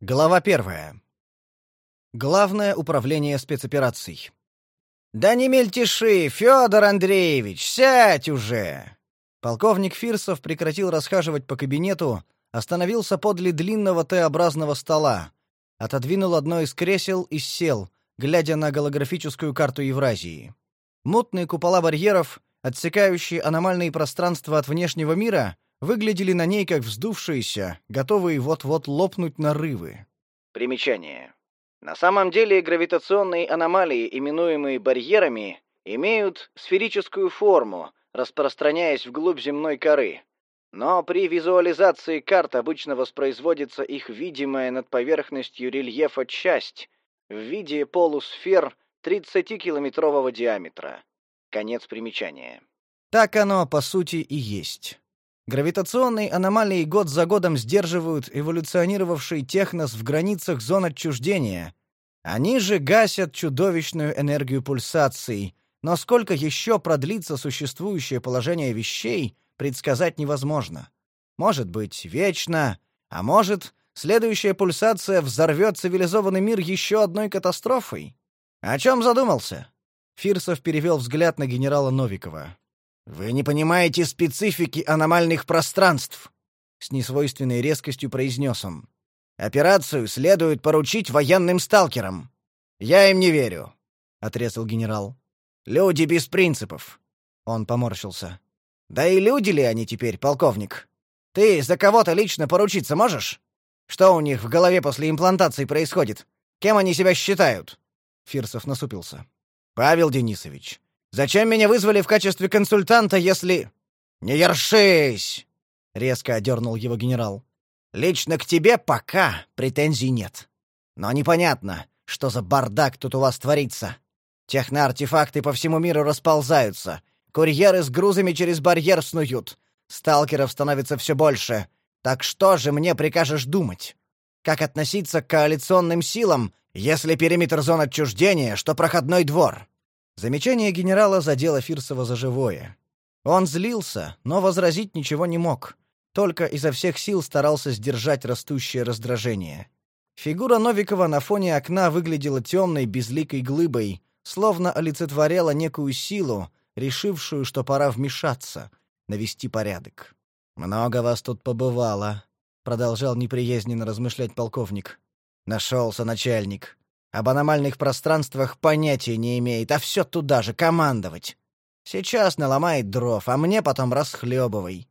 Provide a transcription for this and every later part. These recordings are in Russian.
Глава первая. Главное управление спецопераций. «Да не мельтеши, Федор Андреевич, сядь уже!» Полковник Фирсов прекратил расхаживать по кабинету, остановился подле длинного Т-образного стола, отодвинул одно из кресел и сел, глядя на голографическую карту Евразии. Мутные купола барьеров, отсекающие аномальные пространства от внешнего мира, выглядели на ней как вздувшиеся, готовые вот-вот лопнуть нарывы. Примечание. На самом деле гравитационные аномалии, именуемые барьерами, имеют сферическую форму, распространяясь вглубь земной коры. Но при визуализации карт обычно воспроизводится их видимая над поверхностью рельефа часть в виде полусфер 30-километрового диаметра. Конец примечания. Так оно, по сути, и есть. Гравитационные аномалии год за годом сдерживают эволюционировавший технос в границах зон отчуждения. Они же гасят чудовищную энергию пульсаций. Но сколько еще продлится существующее положение вещей, предсказать невозможно. Может быть, вечно, а может, следующая пульсация взорвет цивилизованный мир еще одной катастрофой. О чем задумался? Фирсов перевел взгляд на генерала Новикова. Вы не понимаете специфики аномальных пространств, с несвойственной резкостью произнес он. Операцию следует поручить военным сталкерам. Я им не верю, отрезал генерал. Люди без принципов. Он поморщился. Да и люди ли они теперь, полковник? Ты за кого-то лично поручиться можешь? Что у них в голове после имплантации происходит? Кем они себя считают? Фирсов насупился. Павел Денисович, Зачем меня вызвали в качестве консультанта, если Не ершись, резко одернул его генерал. Лично к тебе пока претензий нет. Но непонятно, что за бардак тут у вас творится. Техноартефакты по всему миру расползаются. Курьеры с грузами через барьер снуют. Сталкеров становится все больше. Так что же мне прикажешь думать? Как относиться к коалиционным силам, если периметр зон отчуждения, что проходной двор? Замечание генерала задело Фирсова за живое. Он злился, но возразить ничего не мог. Только изо всех сил старался сдержать растущее раздражение. Фигура Новикова на фоне окна выглядела темной, безликой глыбой, словно олицетворяла некую силу, решившую, что пора вмешаться, навести порядок. «Много вас тут побывало», — продолжал неприязненно размышлять полковник. «Нашелся начальник. Об аномальных пространствах понятия не имеет, а все туда же командовать. Сейчас наломает дров, а мне потом расхлебывай.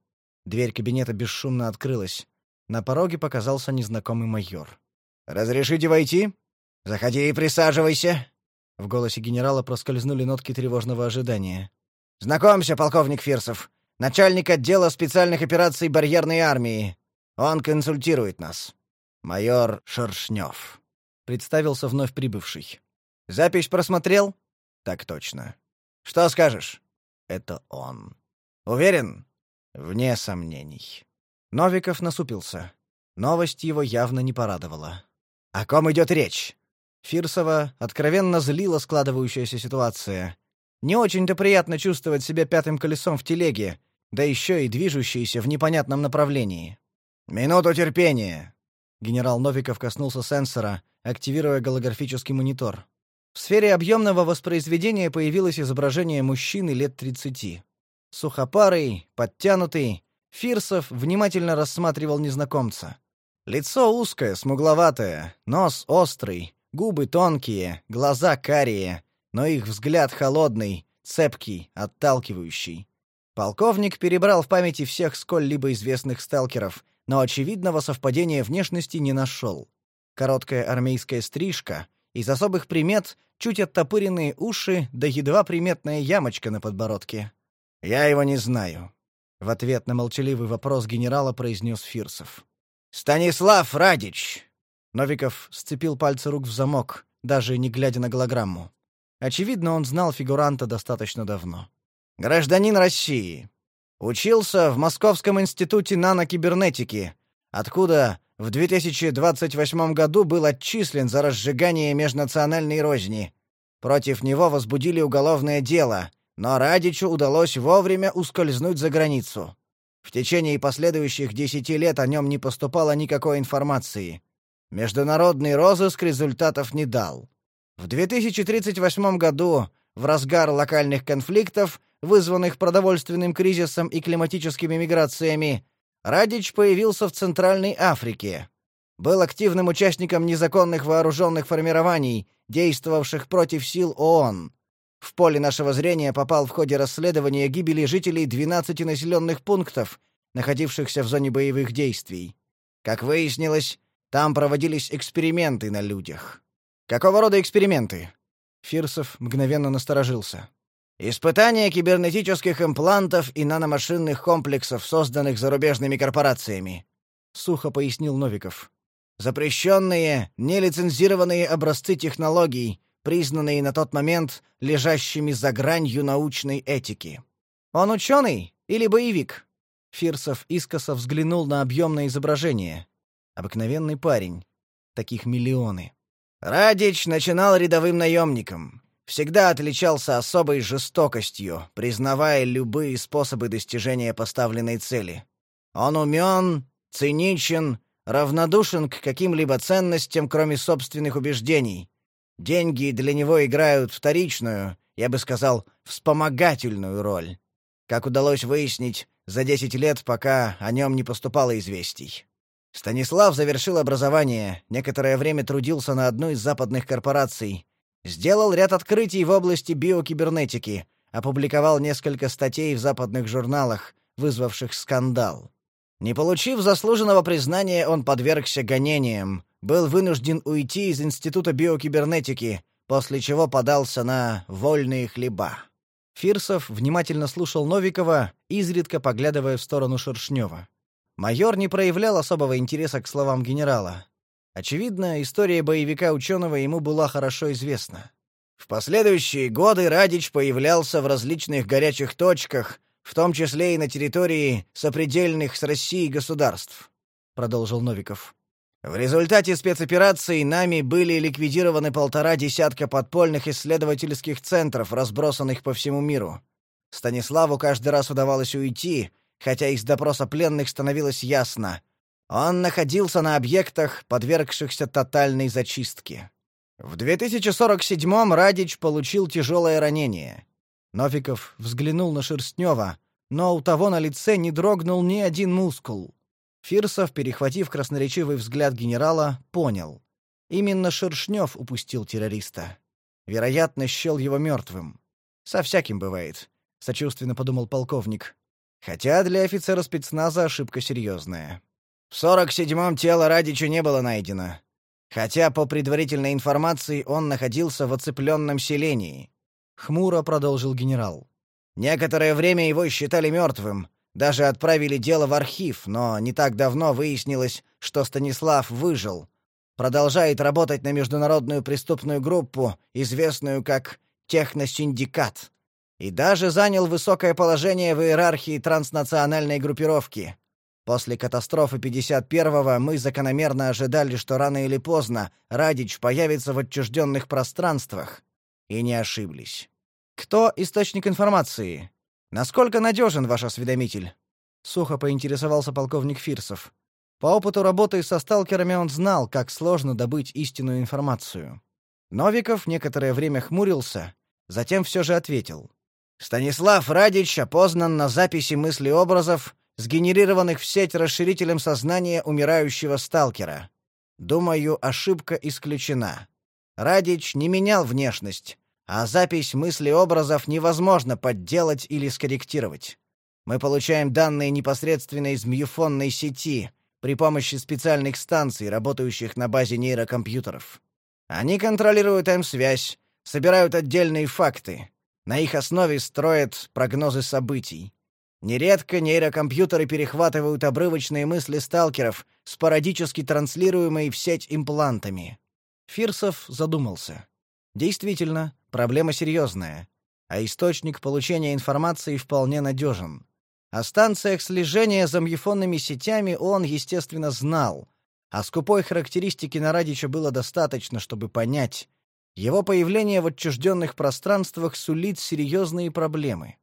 Дверь кабинета бесшумно открылась. На пороге показался незнакомый майор. «Разрешите войти?» «Заходи и присаживайся!» В голосе генерала проскользнули нотки тревожного ожидания. «Знакомься, полковник Фирсов, начальник отдела специальных операций барьерной армии. Он консультирует нас. Майор Шершнев» представился вновь прибывший. Запись просмотрел? Так точно. Что скажешь? Это он. Уверен? Вне сомнений. Новиков насупился. Новость его явно не порадовала. О ком идет речь? Фирсова откровенно злила складывающаяся ситуация. Не очень-то приятно чувствовать себя пятым колесом в телеге, да еще и движущейся в непонятном направлении. «Минуту терпения!» Генерал Новиков коснулся сенсора, активируя голографический монитор. В сфере объемного воспроизведения появилось изображение мужчины лет 30. Сухопарый, подтянутый, Фирсов внимательно рассматривал незнакомца. Лицо узкое, смугловатое, нос острый, губы тонкие, глаза карие, но их взгляд холодный, цепкий, отталкивающий. Полковник перебрал в памяти всех сколь-либо известных сталкеров, но очевидного совпадения внешности не нашел короткая армейская стрижка, из особых примет чуть оттопыренные уши да едва приметная ямочка на подбородке. «Я его не знаю», — в ответ на молчаливый вопрос генерала произнес Фирсов. «Станислав Радич!» Новиков сцепил пальцы рук в замок, даже не глядя на голограмму. Очевидно, он знал фигуранта достаточно давно. «Гражданин России. Учился в Московском институте нанокибернетики, откуда в 2028 году был отчислен за разжигание межнациональной розни. Против него возбудили уголовное дело, но Радичу удалось вовремя ускользнуть за границу. В течение последующих десяти лет о нем не поступало никакой информации. Международный розыск результатов не дал. В 2038 году, в разгар локальных конфликтов, вызванных продовольственным кризисом и климатическими миграциями, Радич появился в Центральной Африке. Был активным участником незаконных вооруженных формирований, действовавших против сил ООН. В поле нашего зрения попал в ходе расследования гибели жителей 12 населенных пунктов, находившихся в зоне боевых действий. Как выяснилось, там проводились эксперименты на людях. Какого рода эксперименты? Фирсов мгновенно насторожился. Испытания кибернетических имплантов и наномашинных комплексов, созданных зарубежными корпорациями, сухо пояснил Новиков. Запрещенные, нелицензированные образцы технологий, признанные на тот момент лежащими за гранью научной этики. Он ученый или боевик? Фирсов искоса взглянул на объемное изображение. Обыкновенный парень. Таких миллионы. Радич начинал рядовым наемником. Всегда отличался особой жестокостью, признавая любые способы достижения поставленной цели. Он умен, циничен, равнодушен к каким-либо ценностям, кроме собственных убеждений. Деньги для него играют вторичную, я бы сказал, вспомогательную роль. Как удалось выяснить, за десять лет, пока о нем не поступало известий. Станислав завершил образование, некоторое время трудился на одной из западных корпораций, сделал ряд открытий в области биокибернетики, опубликовал несколько статей в западных журналах, вызвавших скандал. Не получив заслуженного признания, он подвергся гонениям, был вынужден уйти из Института биокибернетики, после чего подался на вольные хлеба. Фирсов внимательно слушал Новикова, изредка поглядывая в сторону Шершнева. Майор не проявлял особого интереса к словам генерала. Очевидно, история боевика-ученого ему была хорошо известна. В последующие годы Радич появлялся в различных горячих точках, в том числе и на территории сопредельных с Россией государств, продолжил Новиков. В результате спецоперации нами были ликвидированы полтора десятка подпольных исследовательских центров, разбросанных по всему миру. Станиславу каждый раз удавалось уйти, хотя из допроса пленных становилось ясно. Он находился на объектах, подвергшихся тотальной зачистке. В 2047-м Радич получил тяжелое ранение. Новиков взглянул на Шерстнева, но у того на лице не дрогнул ни один мускул. Фирсов, перехватив красноречивый взгляд генерала, понял. Именно Шершнев упустил террориста. Вероятно, счел его мертвым. Со всяким бывает, — сочувственно подумал полковник. Хотя для офицера спецназа ошибка серьезная. В 47-м тело Радича не было найдено. Хотя, по предварительной информации, он находился в оцепленном селении. Хмуро продолжил генерал. Некоторое время его считали мертвым. Даже отправили дело в архив, но не так давно выяснилось, что Станислав выжил. Продолжает работать на международную преступную группу, известную как «Техносиндикат» и даже занял высокое положение в иерархии транснациональной группировки. После катастрофы 51-го мы закономерно ожидали, что рано или поздно Радич появится в отчужденных пространствах. И не ошиблись. Кто источник информации? Насколько надежен ваш осведомитель? Сухо поинтересовался полковник Фирсов. По опыту работы со сталкерами он знал, как сложно добыть истинную информацию. Новиков некоторое время хмурился, затем все же ответил. Станислав Радич опознан на записи мыслеобразов, сгенерированных в сеть расширителем сознания умирающего сталкера. Думаю, ошибка исключена. Радич не менял внешность, а запись мыслеобразов невозможно подделать или скорректировать. Мы получаем данные непосредственно из мьюфонной сети при помощи специальных станций, работающих на базе нейрокомпьютеров. Они контролируют М-связь, собирают отдельные факты, на их основе строят прогнозы событий. Нередко нейрокомпьютеры перехватывают обрывочные мысли сталкеров, спорадически транслируемые в сеть имплантами. Фирсов задумался. Действительно, проблема серьезная, а источник получения информации вполне надежен. О станциях слежения за мьефонными сетями он, естественно, знал, а скупой характеристики на Радича было достаточно, чтобы понять, его появление в отчужденных пространствах сулит серьезные проблемы.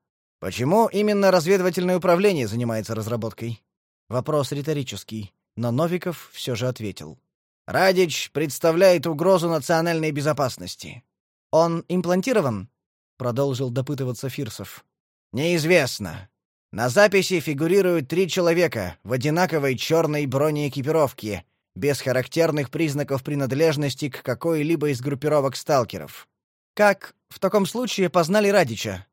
Почему именно разведывательное управление занимается разработкой? Вопрос риторический, но Новиков все же ответил. Радич представляет угрозу национальной безопасности. Он имплантирован? продолжил допытываться Фирсов. Неизвестно. На записи фигурируют три человека в одинаковой черной бронеэкипировке, без характерных признаков принадлежности к какой-либо из группировок сталкеров. Как в таком случае познали Радича?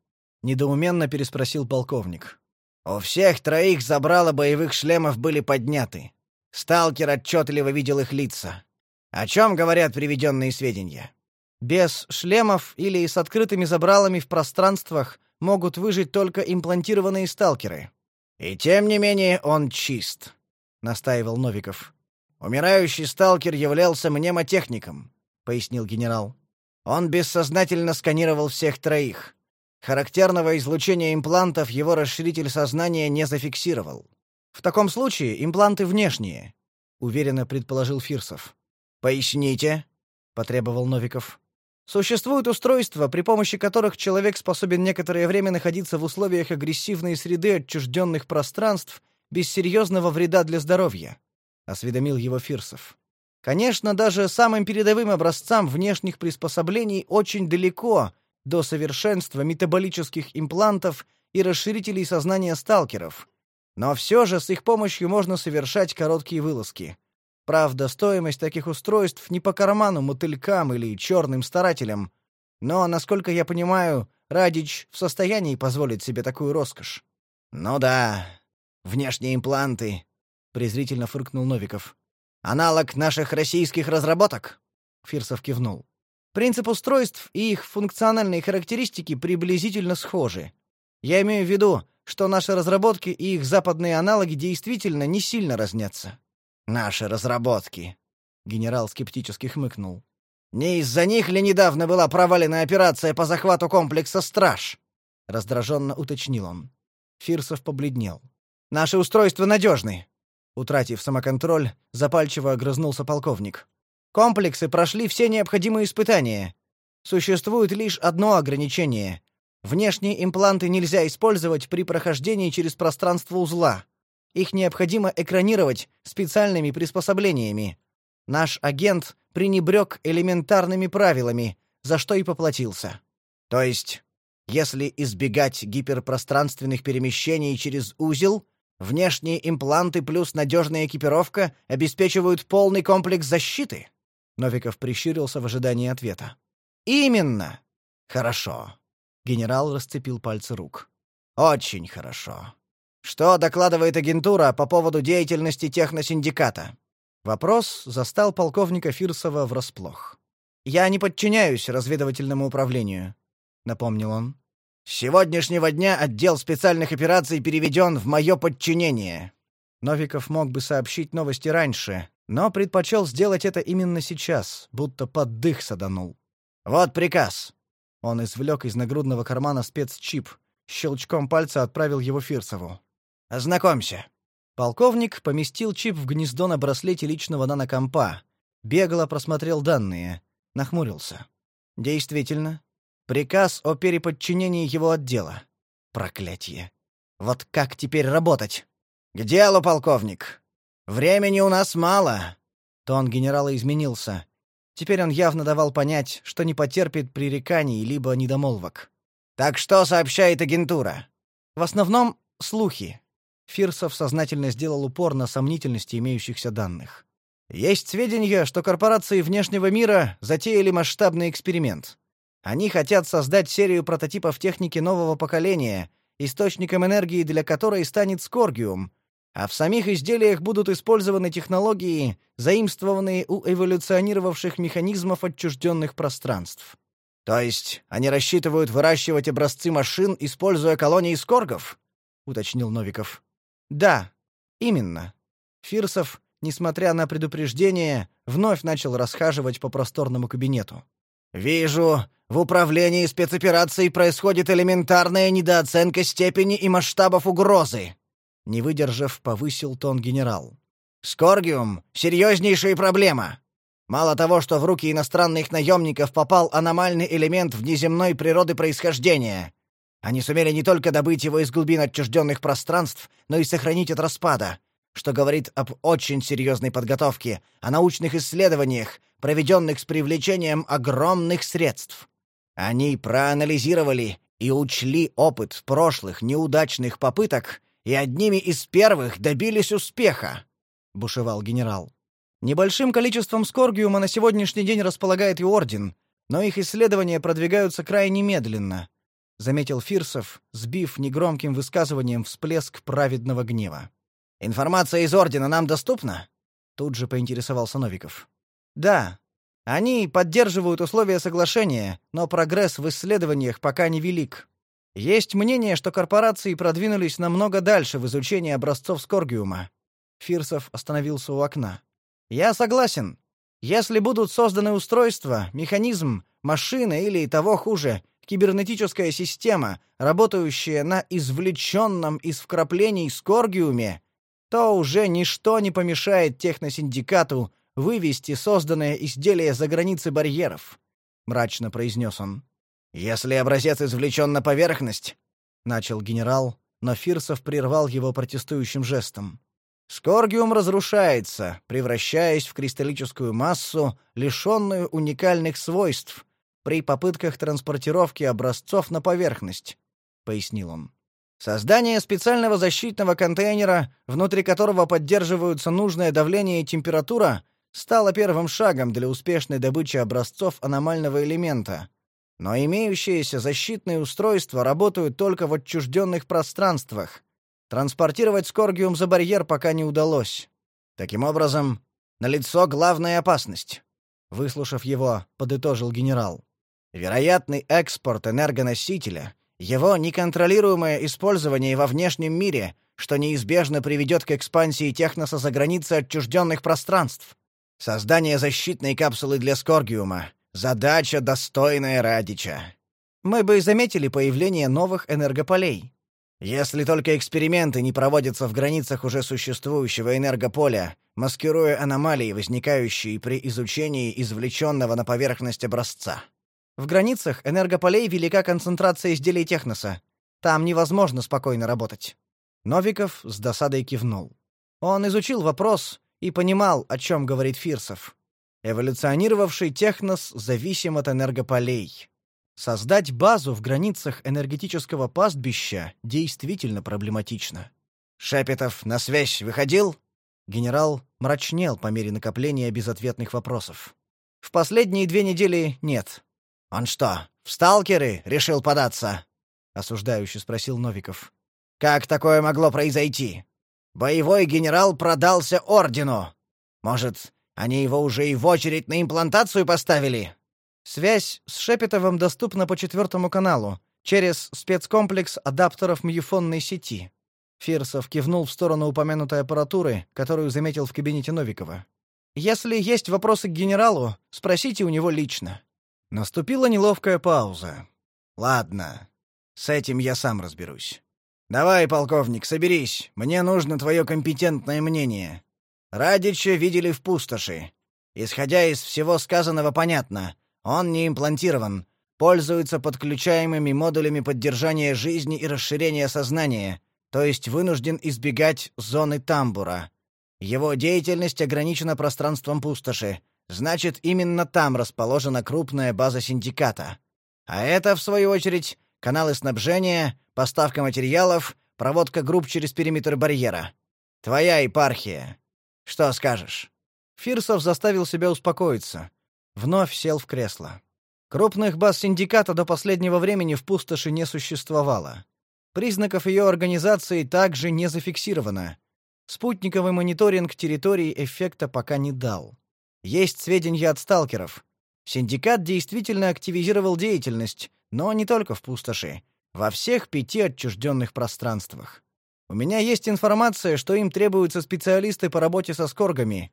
Недоуменно переспросил полковник. У всех троих забрала боевых шлемов были подняты. Сталкер отчетливо видел их лица. О чем говорят приведенные сведения? Без шлемов или с открытыми забралами в пространствах могут выжить только имплантированные сталкеры. И тем не менее он чист, настаивал Новиков. Умирающий сталкер являлся мнемотехником, пояснил генерал. Он бессознательно сканировал всех троих. Характерного излучения имплантов его расширитель сознания не зафиксировал. В таком случае импланты внешние, уверенно предположил Фирсов. Поясните, потребовал Новиков. Существуют устройства, при помощи которых человек способен некоторое время находиться в условиях агрессивной среды отчужденных пространств без серьезного вреда для здоровья, осведомил его Фирсов. Конечно, даже самым передовым образцам внешних приспособлений очень далеко до совершенства метаболических имплантов и расширителей сознания сталкеров. Но все же с их помощью можно совершать короткие вылазки. Правда, стоимость таких устройств не по карману мотылькам или черным старателям. Но, насколько я понимаю, Радич в состоянии позволить себе такую роскошь. Ну да, внешние импланты, презрительно фыркнул Новиков. Аналог наших российских разработок? Фирсов кивнул. Принцип устройств и их функциональные характеристики приблизительно схожи. Я имею в виду, что наши разработки и их западные аналоги действительно не сильно разнятся. Наши разработки. Генерал скептически хмыкнул. Не из-за них ли недавно была провалена операция по захвату комплекса Страж? раздраженно уточнил он. Фирсов побледнел. Наши устройства надежны. Утратив самоконтроль, запальчиво огрызнулся полковник. Комплексы прошли все необходимые испытания. Существует лишь одно ограничение. Внешние импланты нельзя использовать при прохождении через пространство узла. Их необходимо экранировать специальными приспособлениями. Наш агент пренебрег элементарными правилами, за что и поплатился. То есть, если избегать гиперпространственных перемещений через узел, внешние импланты плюс надежная экипировка обеспечивают полный комплекс защиты. Новиков прищурился в ожидании ответа. Именно. Хорошо. Генерал расцепил пальцы рук. Очень хорошо. Что докладывает агентура по поводу деятельности техносиндиката? Вопрос застал полковника Фирсова врасплох. Я не подчиняюсь разведывательному управлению, напомнил он. С сегодняшнего дня отдел специальных операций переведен в мое подчинение. Новиков мог бы сообщить новости раньше, но предпочел сделать это именно сейчас, будто под дых саданул. Вот приказ. Он извлек из нагрудного кармана спецчип, щелчком пальца отправил его Фирсову. Ознакомься. Полковник поместил чип в гнездо на браслете личного нанокомпа, бегло просмотрел данные, нахмурился. Действительно, приказ о переподчинении его отдела. Проклятие. Вот как теперь работать? К делу, полковник. Времени у нас мало. Тон генерала изменился. Теперь он явно давал понять, что не потерпит пререканий либо недомолвок. Так что сообщает агентура? В основном слухи. Фирсов сознательно сделал упор на сомнительности имеющихся данных. Есть сведения, что корпорации внешнего мира затеяли масштабный эксперимент. Они хотят создать серию прототипов техники нового поколения, источником энергии для которой станет скоргиум, а в самих изделиях будут использованы технологии, заимствованные у эволюционировавших механизмов отчужденных пространств. То есть они рассчитывают выращивать образцы машин, используя колонии скоргов? уточнил Новиков. Да, именно. Фирсов, несмотря на предупреждение, вновь начал расхаживать по просторному кабинету. Вижу, в управлении спецоперацией происходит элементарная недооценка степени и масштабов угрозы. Не выдержав, повысил тон генерал. Скоргиум серьезнейшая проблема. Мало того, что в руки иностранных наемников попал аномальный элемент внеземной природы происхождения, они сумели не только добыть его из глубин отчужденных пространств, но и сохранить от распада. что говорит об очень серьезной подготовке, о научных исследованиях, проведенных с привлечением огромных средств. Они проанализировали и учли опыт прошлых неудачных попыток и одними из первых добились успеха», — бушевал генерал. Небольшим количеством скоргиума на сегодняшний день располагает и Орден, но их исследования продвигаются крайне медленно, — заметил Фирсов, сбив негромким высказыванием всплеск праведного гнева. «Информация из Ордена нам доступна?» — тут же поинтересовался Новиков. «Да. Они поддерживают условия соглашения, но прогресс в исследованиях пока невелик. Есть мнение, что корпорации продвинулись намного дальше в изучении образцов скоргиума». Фирсов остановился у окна. Я согласен. Если будут созданы устройства, механизм, машина или того хуже, кибернетическая система, работающая на извлеченном из вкраплений скоргиуме, то уже ничто не помешает техносиндикату вывести созданное изделие за границы барьеров, мрачно произнес он. Если образец извлечен на поверхность, начал генерал, но Фирсов прервал его протестующим жестом. Скоргиум разрушается, превращаясь в кристаллическую массу, лишенную уникальных свойств, при попытках транспортировки образцов на поверхность, пояснил он. Создание специального защитного контейнера, внутри которого поддерживаются нужное давление и температура, стало первым шагом для успешной добычи образцов аномального элемента. Но имеющиеся защитные устройства работают только в отчужденных пространствах, Транспортировать Скоргиум за барьер пока не удалось. Таким образом, налицо главная опасность. Выслушав его, подытожил генерал. Вероятный экспорт энергоносителя, его неконтролируемое использование во внешнем мире, что неизбежно приведет к экспансии техноса за границы отчужденных пространств. Создание защитной капсулы для Скоргиума. Задача, достойная Радича. Мы бы заметили появление новых энергополей. Если только эксперименты не проводятся в границах уже существующего энергополя, маскируя аномалии, возникающие при изучении извлеченного на поверхность образца. В границах энергополей велика концентрация изделий техноса. Там невозможно спокойно работать. Новиков с досадой кивнул. Он изучил вопрос и понимал, о чем говорит Фирсов. Эволюционировавший технос зависим от энергополей. Создать базу в границах энергетического пастбища действительно проблематично. Шепетов на связь выходил? Генерал мрачнел по мере накопления безответных вопросов. В последние две недели нет. Он что, в сталкеры решил податься? осуждающе спросил Новиков. Как такое могло произойти? Боевой генерал продался ордену. Может, они его уже и в очередь на имплантацию поставили? Связь с Шепетовым доступна по четвертому каналу, через спецкомплекс адаптеров мюфонной сети. Фирсов кивнул в сторону упомянутой аппаратуры, которую заметил в кабинете Новикова. Если есть вопросы к генералу, спросите у него лично. Наступила неловкая пауза. Ладно, с этим я сам разберусь. Давай, полковник, соберись. Мне нужно твое компетентное мнение. Радича видели в пустоши. Исходя из всего сказанного, понятно. Он не имплантирован, пользуется подключаемыми модулями поддержания жизни и расширения сознания, то есть вынужден избегать зоны тамбура. Его деятельность ограничена пространством пустоши. Значит, именно там расположена крупная база синдиката. А это, в свою очередь, каналы снабжения, поставка материалов, проводка групп через периметр барьера. Твоя епархия. Что скажешь? Фирсов заставил себя успокоиться. Вновь сел в кресло. Крупных баз синдиката до последнего времени в пустоши не существовало. Признаков ее организации также не зафиксировано. Спутниковый мониторинг территории эффекта пока не дал. Есть сведения от сталкеров. Синдикат действительно активизировал деятельность, но не только в пустоши, во всех пяти отчужденных пространствах. У меня есть информация, что им требуются специалисты по работе со скоргами,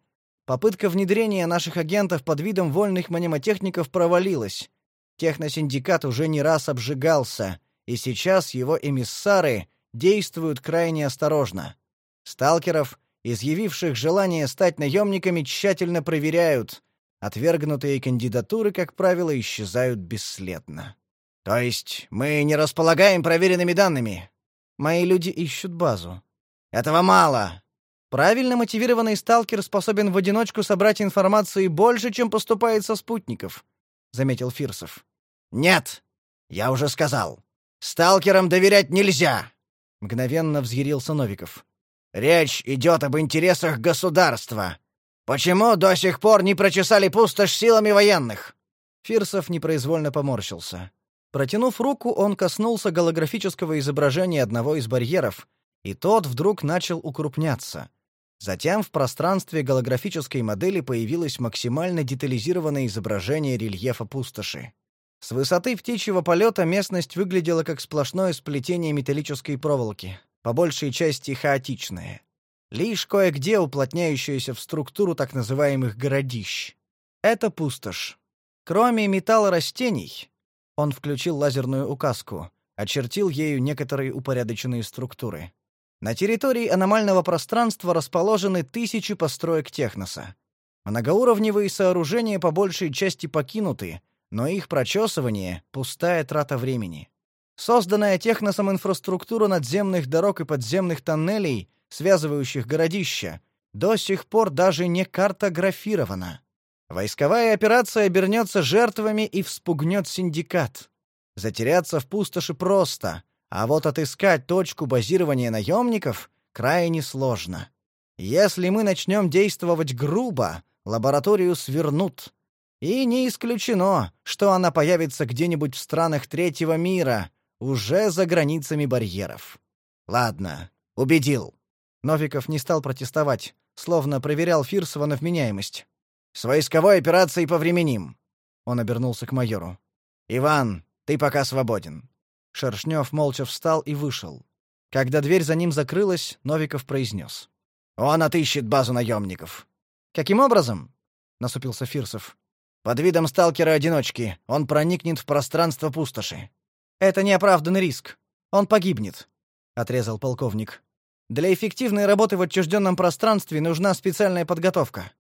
Попытка внедрения наших агентов под видом вольных мнемотехников провалилась. Техносиндикат уже не раз обжигался, и сейчас его эмиссары действуют крайне осторожно. Сталкеров, изъявивших желание стать наемниками, тщательно проверяют. Отвергнутые кандидатуры, как правило, исчезают бесследно. То есть мы не располагаем проверенными данными. Мои люди ищут базу. Этого мало. Правильно мотивированный сталкер способен в одиночку собрать информации больше, чем поступает со спутников, заметил Фирсов. Нет, я уже сказал. Сталкерам доверять нельзя, мгновенно взъярился Новиков. Речь идет об интересах государства. Почему до сих пор не прочесали пустошь силами военных? Фирсов непроизвольно поморщился. Протянув руку, он коснулся голографического изображения одного из барьеров, и тот вдруг начал укрупняться. Затем в пространстве голографической модели появилось максимально детализированное изображение рельефа пустоши. С высоты птичьего полета местность выглядела как сплошное сплетение металлической проволоки, по большей части хаотичное. Лишь кое-где уплотняющееся в структуру так называемых городищ. Это пустошь. Кроме металла растений, он включил лазерную указку, очертил ею некоторые упорядоченные структуры. На территории аномального пространства расположены тысячи построек Техноса. Многоуровневые сооружения по большей части покинуты, но их прочесывание — пустая трата времени. Созданная Техносом инфраструктура надземных дорог и подземных тоннелей, связывающих городища, до сих пор даже не картографирована. Войсковая операция обернется жертвами и вспугнет синдикат. Затеряться в пустоши просто, а вот отыскать точку базирования наемников крайне сложно. Если мы начнем действовать грубо, лабораторию свернут. И не исключено, что она появится где-нибудь в странах третьего мира, уже за границами барьеров. Ладно, убедил. Новиков не стал протестовать, словно проверял Фирсова на вменяемость. С войсковой операцией повременим. Он обернулся к майору. Иван, ты пока свободен. Шершнев молча встал и вышел. Когда дверь за ним закрылась, Новиков произнес. «Он отыщет базу наемников». «Каким образом?» — насупился Фирсов. «Под видом сталкера-одиночки он проникнет в пространство пустоши». «Это неоправданный риск. Он погибнет», — отрезал полковник. «Для эффективной работы в отчужденном пространстве нужна специальная подготовка».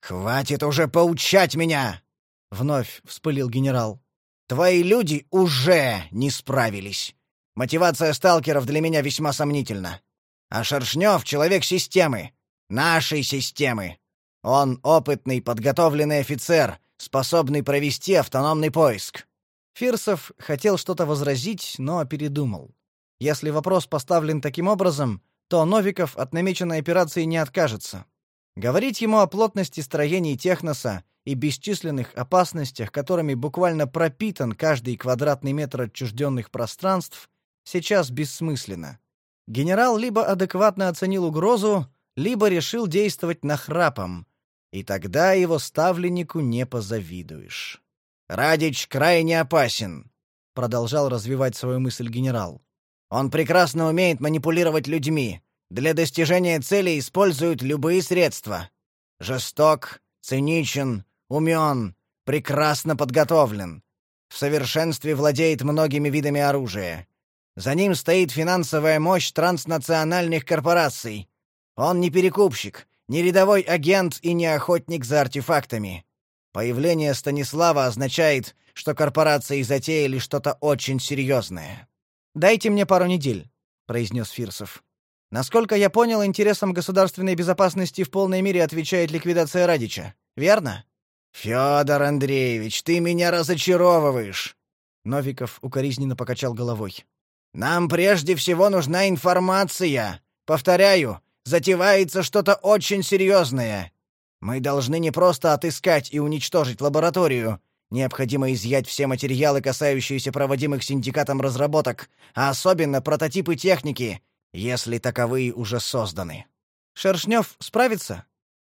«Хватит уже поучать меня!» — вновь вспылил генерал. Твои люди уже не справились. Мотивация сталкеров для меня весьма сомнительна. А Шершнев — человек системы. Нашей системы. Он опытный, подготовленный офицер, способный провести автономный поиск. Фирсов хотел что-то возразить, но передумал. Если вопрос поставлен таким образом, то Новиков от намеченной операции не откажется. Говорить ему о плотности строений Техноса и бесчисленных опасностях, которыми буквально пропитан каждый квадратный метр отчужденных пространств, сейчас бессмысленно. Генерал либо адекватно оценил угрозу, либо решил действовать нахрапом, и тогда его ставленнику не позавидуешь. «Радич крайне опасен», — продолжал развивать свою мысль генерал. «Он прекрасно умеет манипулировать людьми. Для достижения цели использует любые средства. Жесток, циничен, умен, прекрасно подготовлен, в совершенстве владеет многими видами оружия. За ним стоит финансовая мощь транснациональных корпораций. Он не перекупщик, не рядовой агент и не охотник за артефактами. Появление Станислава означает, что корпорации затеяли что-то очень серьезное. «Дайте мне пару недель», — произнес Фирсов. «Насколько я понял, интересам государственной безопасности в полной мере отвечает ликвидация Радича. Верно?» Федор Андреевич, ты меня разочаровываешь. Новиков укоризненно покачал головой. Нам прежде всего нужна информация. Повторяю, затевается что-то очень серьезное. Мы должны не просто отыскать и уничтожить лабораторию. Необходимо изъять все материалы, касающиеся проводимых синдикатом разработок, а особенно прототипы техники, если таковые уже созданы. Шершнев справится?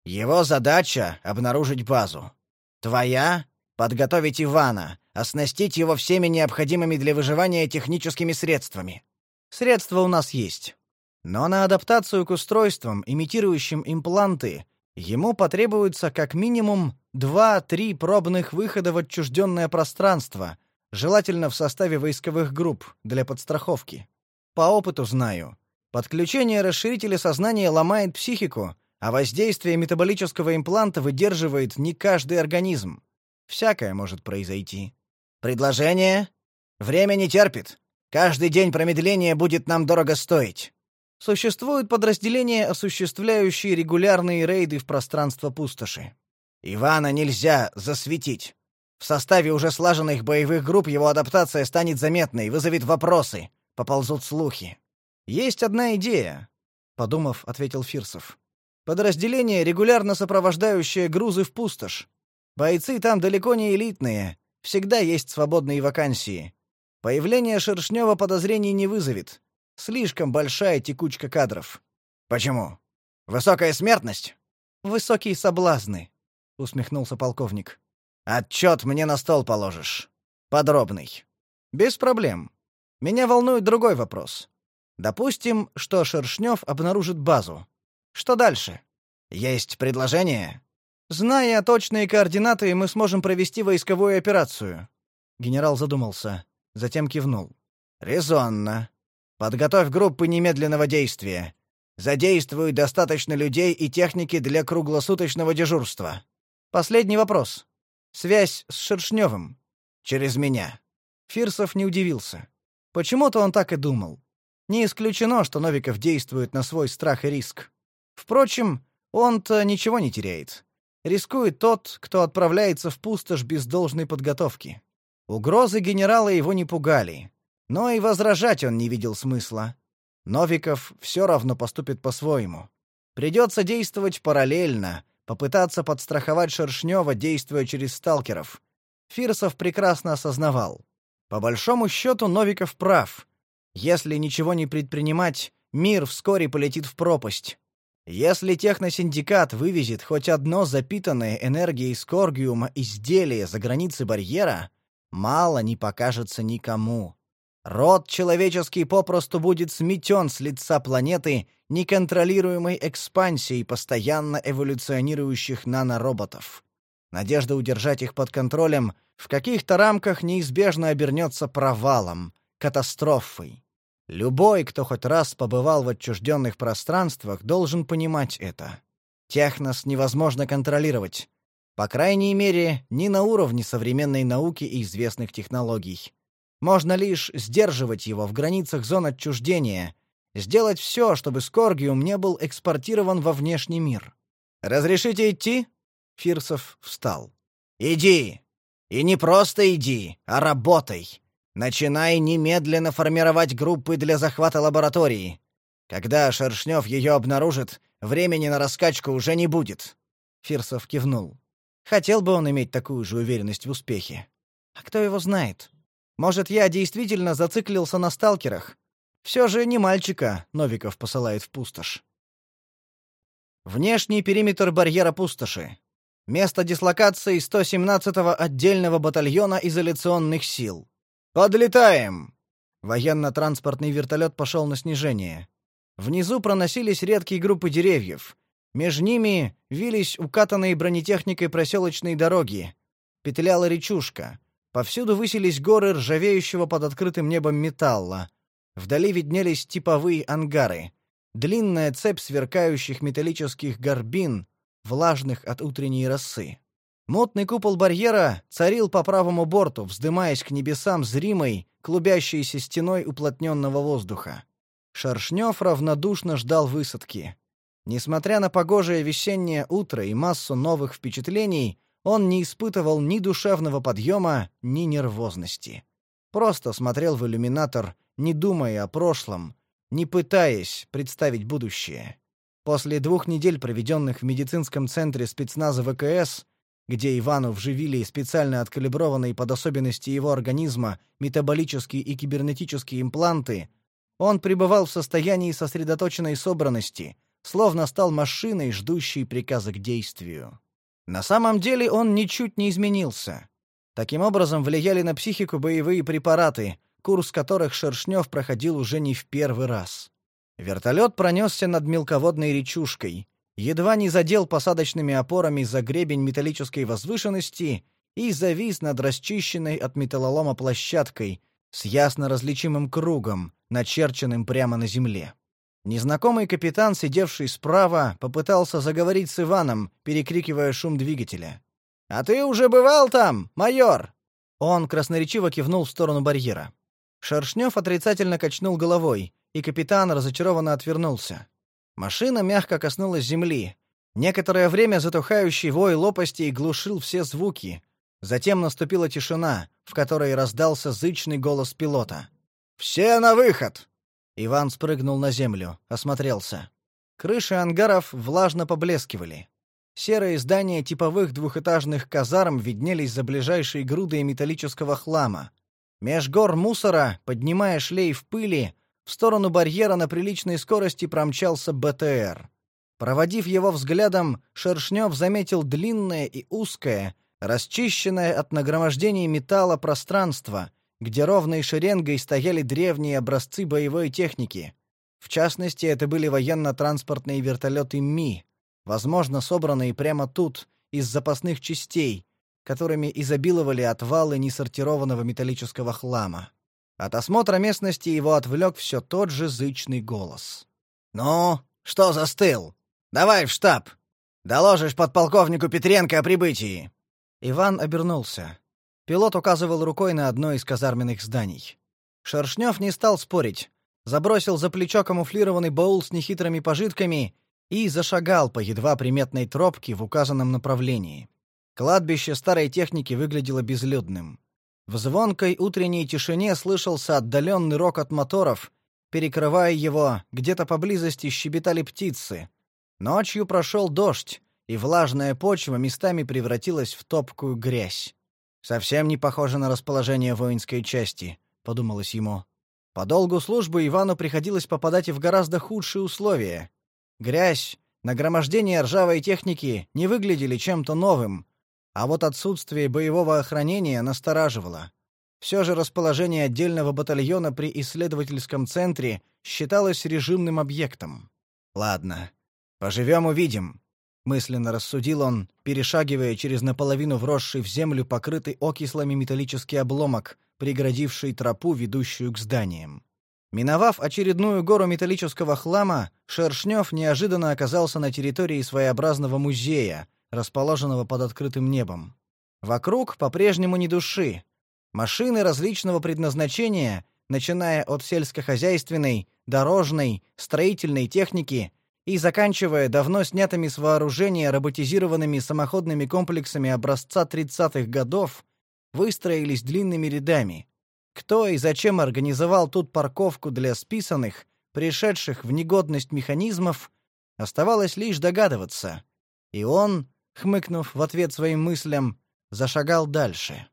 Его задача — обнаружить базу. Твоя — подготовить Ивана, оснастить его всеми необходимыми для выживания техническими средствами. Средства у нас есть. Но на адаптацию к устройствам, имитирующим импланты, ему потребуется как минимум 2-3 пробных выхода в отчужденное пространство, желательно в составе войсковых групп для подстраховки. По опыту знаю. Подключение расширителя сознания ломает психику, а воздействие метаболического импланта выдерживает не каждый организм. Всякое может произойти. Предложение? Время не терпит. Каждый день промедления будет нам дорого стоить. Существуют подразделения, осуществляющие регулярные рейды в пространство пустоши. Ивана нельзя засветить. В составе уже слаженных боевых групп его адаптация станет заметной, вызовет вопросы, поползут слухи. Есть одна идея, подумав, ответил Фирсов. Подразделение, регулярно сопровождающее грузы в пустошь. Бойцы там далеко не элитные, всегда есть свободные вакансии. Появление Шершнева подозрений не вызовет. Слишком большая текучка кадров. Почему? Высокая смертность? Высокие соблазны, усмехнулся полковник. Отчет мне на стол положишь. Подробный. Без проблем. Меня волнует другой вопрос. Допустим, что Шершнев обнаружит базу. Что дальше? Есть предложение? Зная точные координаты, мы сможем провести войсковую операцию. Генерал задумался, затем кивнул. Резонно. Подготовь группы немедленного действия. Задействуй достаточно людей и техники для круглосуточного дежурства. Последний вопрос. Связь с Шершневым. Через меня. Фирсов не удивился. Почему-то он так и думал. Не исключено, что Новиков действует на свой страх и риск. Впрочем, он-то ничего не теряет. Рискует тот, кто отправляется в пустошь без должной подготовки. Угрозы генерала его не пугали. Но и возражать он не видел смысла. Новиков все равно поступит по-своему. Придется действовать параллельно, попытаться подстраховать Шершнева, действуя через сталкеров. Фирсов прекрасно осознавал. По большому счету Новиков прав. Если ничего не предпринимать, мир вскоре полетит в пропасть. Если техносиндикат вывезет хоть одно запитанное энергией скоргиума изделие за границы барьера, мало не покажется никому. Род человеческий попросту будет сметен с лица планеты неконтролируемой экспансией постоянно эволюционирующих нанороботов. Надежда удержать их под контролем в каких-то рамках неизбежно обернется провалом, катастрофой. Любой, кто хоть раз побывал в отчужденных пространствах, должен понимать это. Технос невозможно контролировать. По крайней мере, не на уровне современной науки и известных технологий. Можно лишь сдерживать его в границах зон отчуждения, сделать все, чтобы Скоргиум не был экспортирован во внешний мир. «Разрешите идти?» Фирсов встал. «Иди! И не просто иди, а работай! Начинай немедленно формировать группы для захвата лаборатории. Когда Шершнев ее обнаружит, времени на раскачку уже не будет». Фирсов кивнул. Хотел бы он иметь такую же уверенность в успехе. А кто его знает? Может, я действительно зациклился на сталкерах? Все же не мальчика Новиков посылает в пустошь. Внешний периметр барьера пустоши. Место дислокации 117-го отдельного батальона изоляционных сил. Подлетаем. Военно-транспортный вертолет пошел на снижение. Внизу проносились редкие группы деревьев. Между ними вились укатанные бронетехникой проселочные дороги. Петляла речушка. Повсюду высились горы ржавеющего под открытым небом металла. Вдали виднелись типовые ангары. Длинная цепь сверкающих металлических горбин, влажных от утренней росы. Мутный купол барьера царил по правому борту, вздымаясь к небесам зримой, клубящейся стеной уплотненного воздуха. Шершнев равнодушно ждал высадки. Несмотря на погожее весеннее утро и массу новых впечатлений, он не испытывал ни душевного подъема, ни нервозности. Просто смотрел в иллюминатор, не думая о прошлом, не пытаясь представить будущее. После двух недель, проведенных в медицинском центре спецназа ВКС, где Ивану вживили специально откалиброванные под особенности его организма метаболические и кибернетические импланты, он пребывал в состоянии сосредоточенной собранности, словно стал машиной, ждущей приказа к действию. На самом деле он ничуть не изменился. Таким образом влияли на психику боевые препараты, курс которых Шершнев проходил уже не в первый раз. Вертолет пронесся над мелководной речушкой, едва не задел посадочными опорами за гребень металлической возвышенности и завис над расчищенной от металлолома площадкой с ясно различимым кругом, начерченным прямо на земле. Незнакомый капитан, сидевший справа, попытался заговорить с Иваном, перекрикивая шум двигателя. «А ты уже бывал там, майор?» Он красноречиво кивнул в сторону барьера. Шершнев отрицательно качнул головой, и капитан разочарованно отвернулся. Машина мягко коснулась земли. Некоторое время затухающий вой лопастей глушил все звуки. Затем наступила тишина, в которой раздался зычный голос пилота. «Все на выход!» Иван спрыгнул на землю, осмотрелся. Крыши ангаров влажно поблескивали. Серые здания типовых двухэтажных казарм виднелись за ближайшей грудой металлического хлама. Меж гор мусора, поднимая шлейф пыли, в сторону барьера на приличной скорости промчался БТР. Проводив его взглядом, Шершнев заметил длинное и узкое, расчищенное от нагромождений металла пространство, где ровной шеренгой стояли древние образцы боевой техники. В частности, это были военно-транспортные вертолеты Ми, возможно, собранные прямо тут, из запасных частей, которыми изобиловали отвалы несортированного металлического хлама. От осмотра местности его отвлек все тот же зычный голос. «Ну, что застыл? Давай в штаб! Доложишь подполковнику Петренко о прибытии!» Иван обернулся. Пилот указывал рукой на одно из казарменных зданий. Шершнев не стал спорить, забросил за плечо камуфлированный баул с нехитрыми пожитками и зашагал по едва приметной тропке в указанном направлении. Кладбище старой техники выглядело безлюдным. В звонкой утренней тишине слышался отдаленный рокот моторов, перекрывая его, где-то поблизости щебетали птицы. Ночью прошел дождь, и влажная почва местами превратилась в топкую грязь. Совсем не похоже на расположение воинской части, подумалось ему. По долгу службы Ивану приходилось попадать и в гораздо худшие условия. Грязь, нагромождение ржавой техники не выглядели чем-то новым, а вот отсутствие боевого охранения настораживало. Все же расположение отдельного батальона при исследовательском центре считалось режимным объектом. Ладно, поживем увидим, мысленно рассудил он, перешагивая через наполовину вросший в землю покрытый окислами металлический обломок, преградивший тропу, ведущую к зданиям. Миновав очередную гору металлического хлама, Шершнев неожиданно оказался на территории своеобразного музея, расположенного под открытым небом. Вокруг по-прежнему ни души. Машины различного предназначения, начиная от сельскохозяйственной, дорожной, строительной техники и заканчивая давно снятыми с вооружения роботизированными самоходными комплексами образца 30-х годов, выстроились длинными рядами. Кто и зачем организовал тут парковку для списанных, пришедших в негодность механизмов, оставалось лишь догадываться. И он, хмыкнув в ответ своим мыслям, зашагал дальше.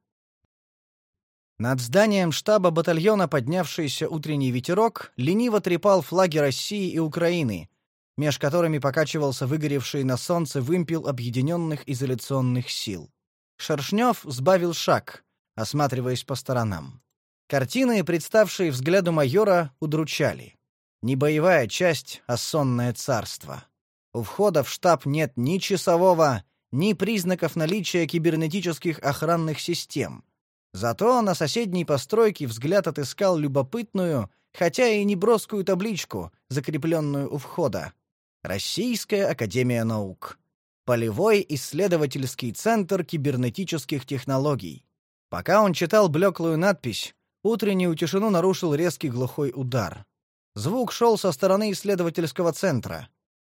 Над зданием штаба батальона поднявшийся утренний ветерок лениво трепал флаги России и Украины, меж которыми покачивался выгоревший на солнце вымпел объединенных изоляционных сил. Шершнев сбавил шаг, осматриваясь по сторонам. Картины, представшие взгляду майора, удручали. Не боевая часть, а сонное царство. У входа в штаб нет ни часового, ни признаков наличия кибернетических охранных систем. Зато на соседней постройке взгляд отыскал любопытную, хотя и неброскую табличку, закрепленную у входа. Российская академия наук. Полевой исследовательский центр кибернетических технологий. Пока он читал блеклую надпись, утреннюю тишину нарушил резкий глухой удар. Звук шел со стороны исследовательского центра.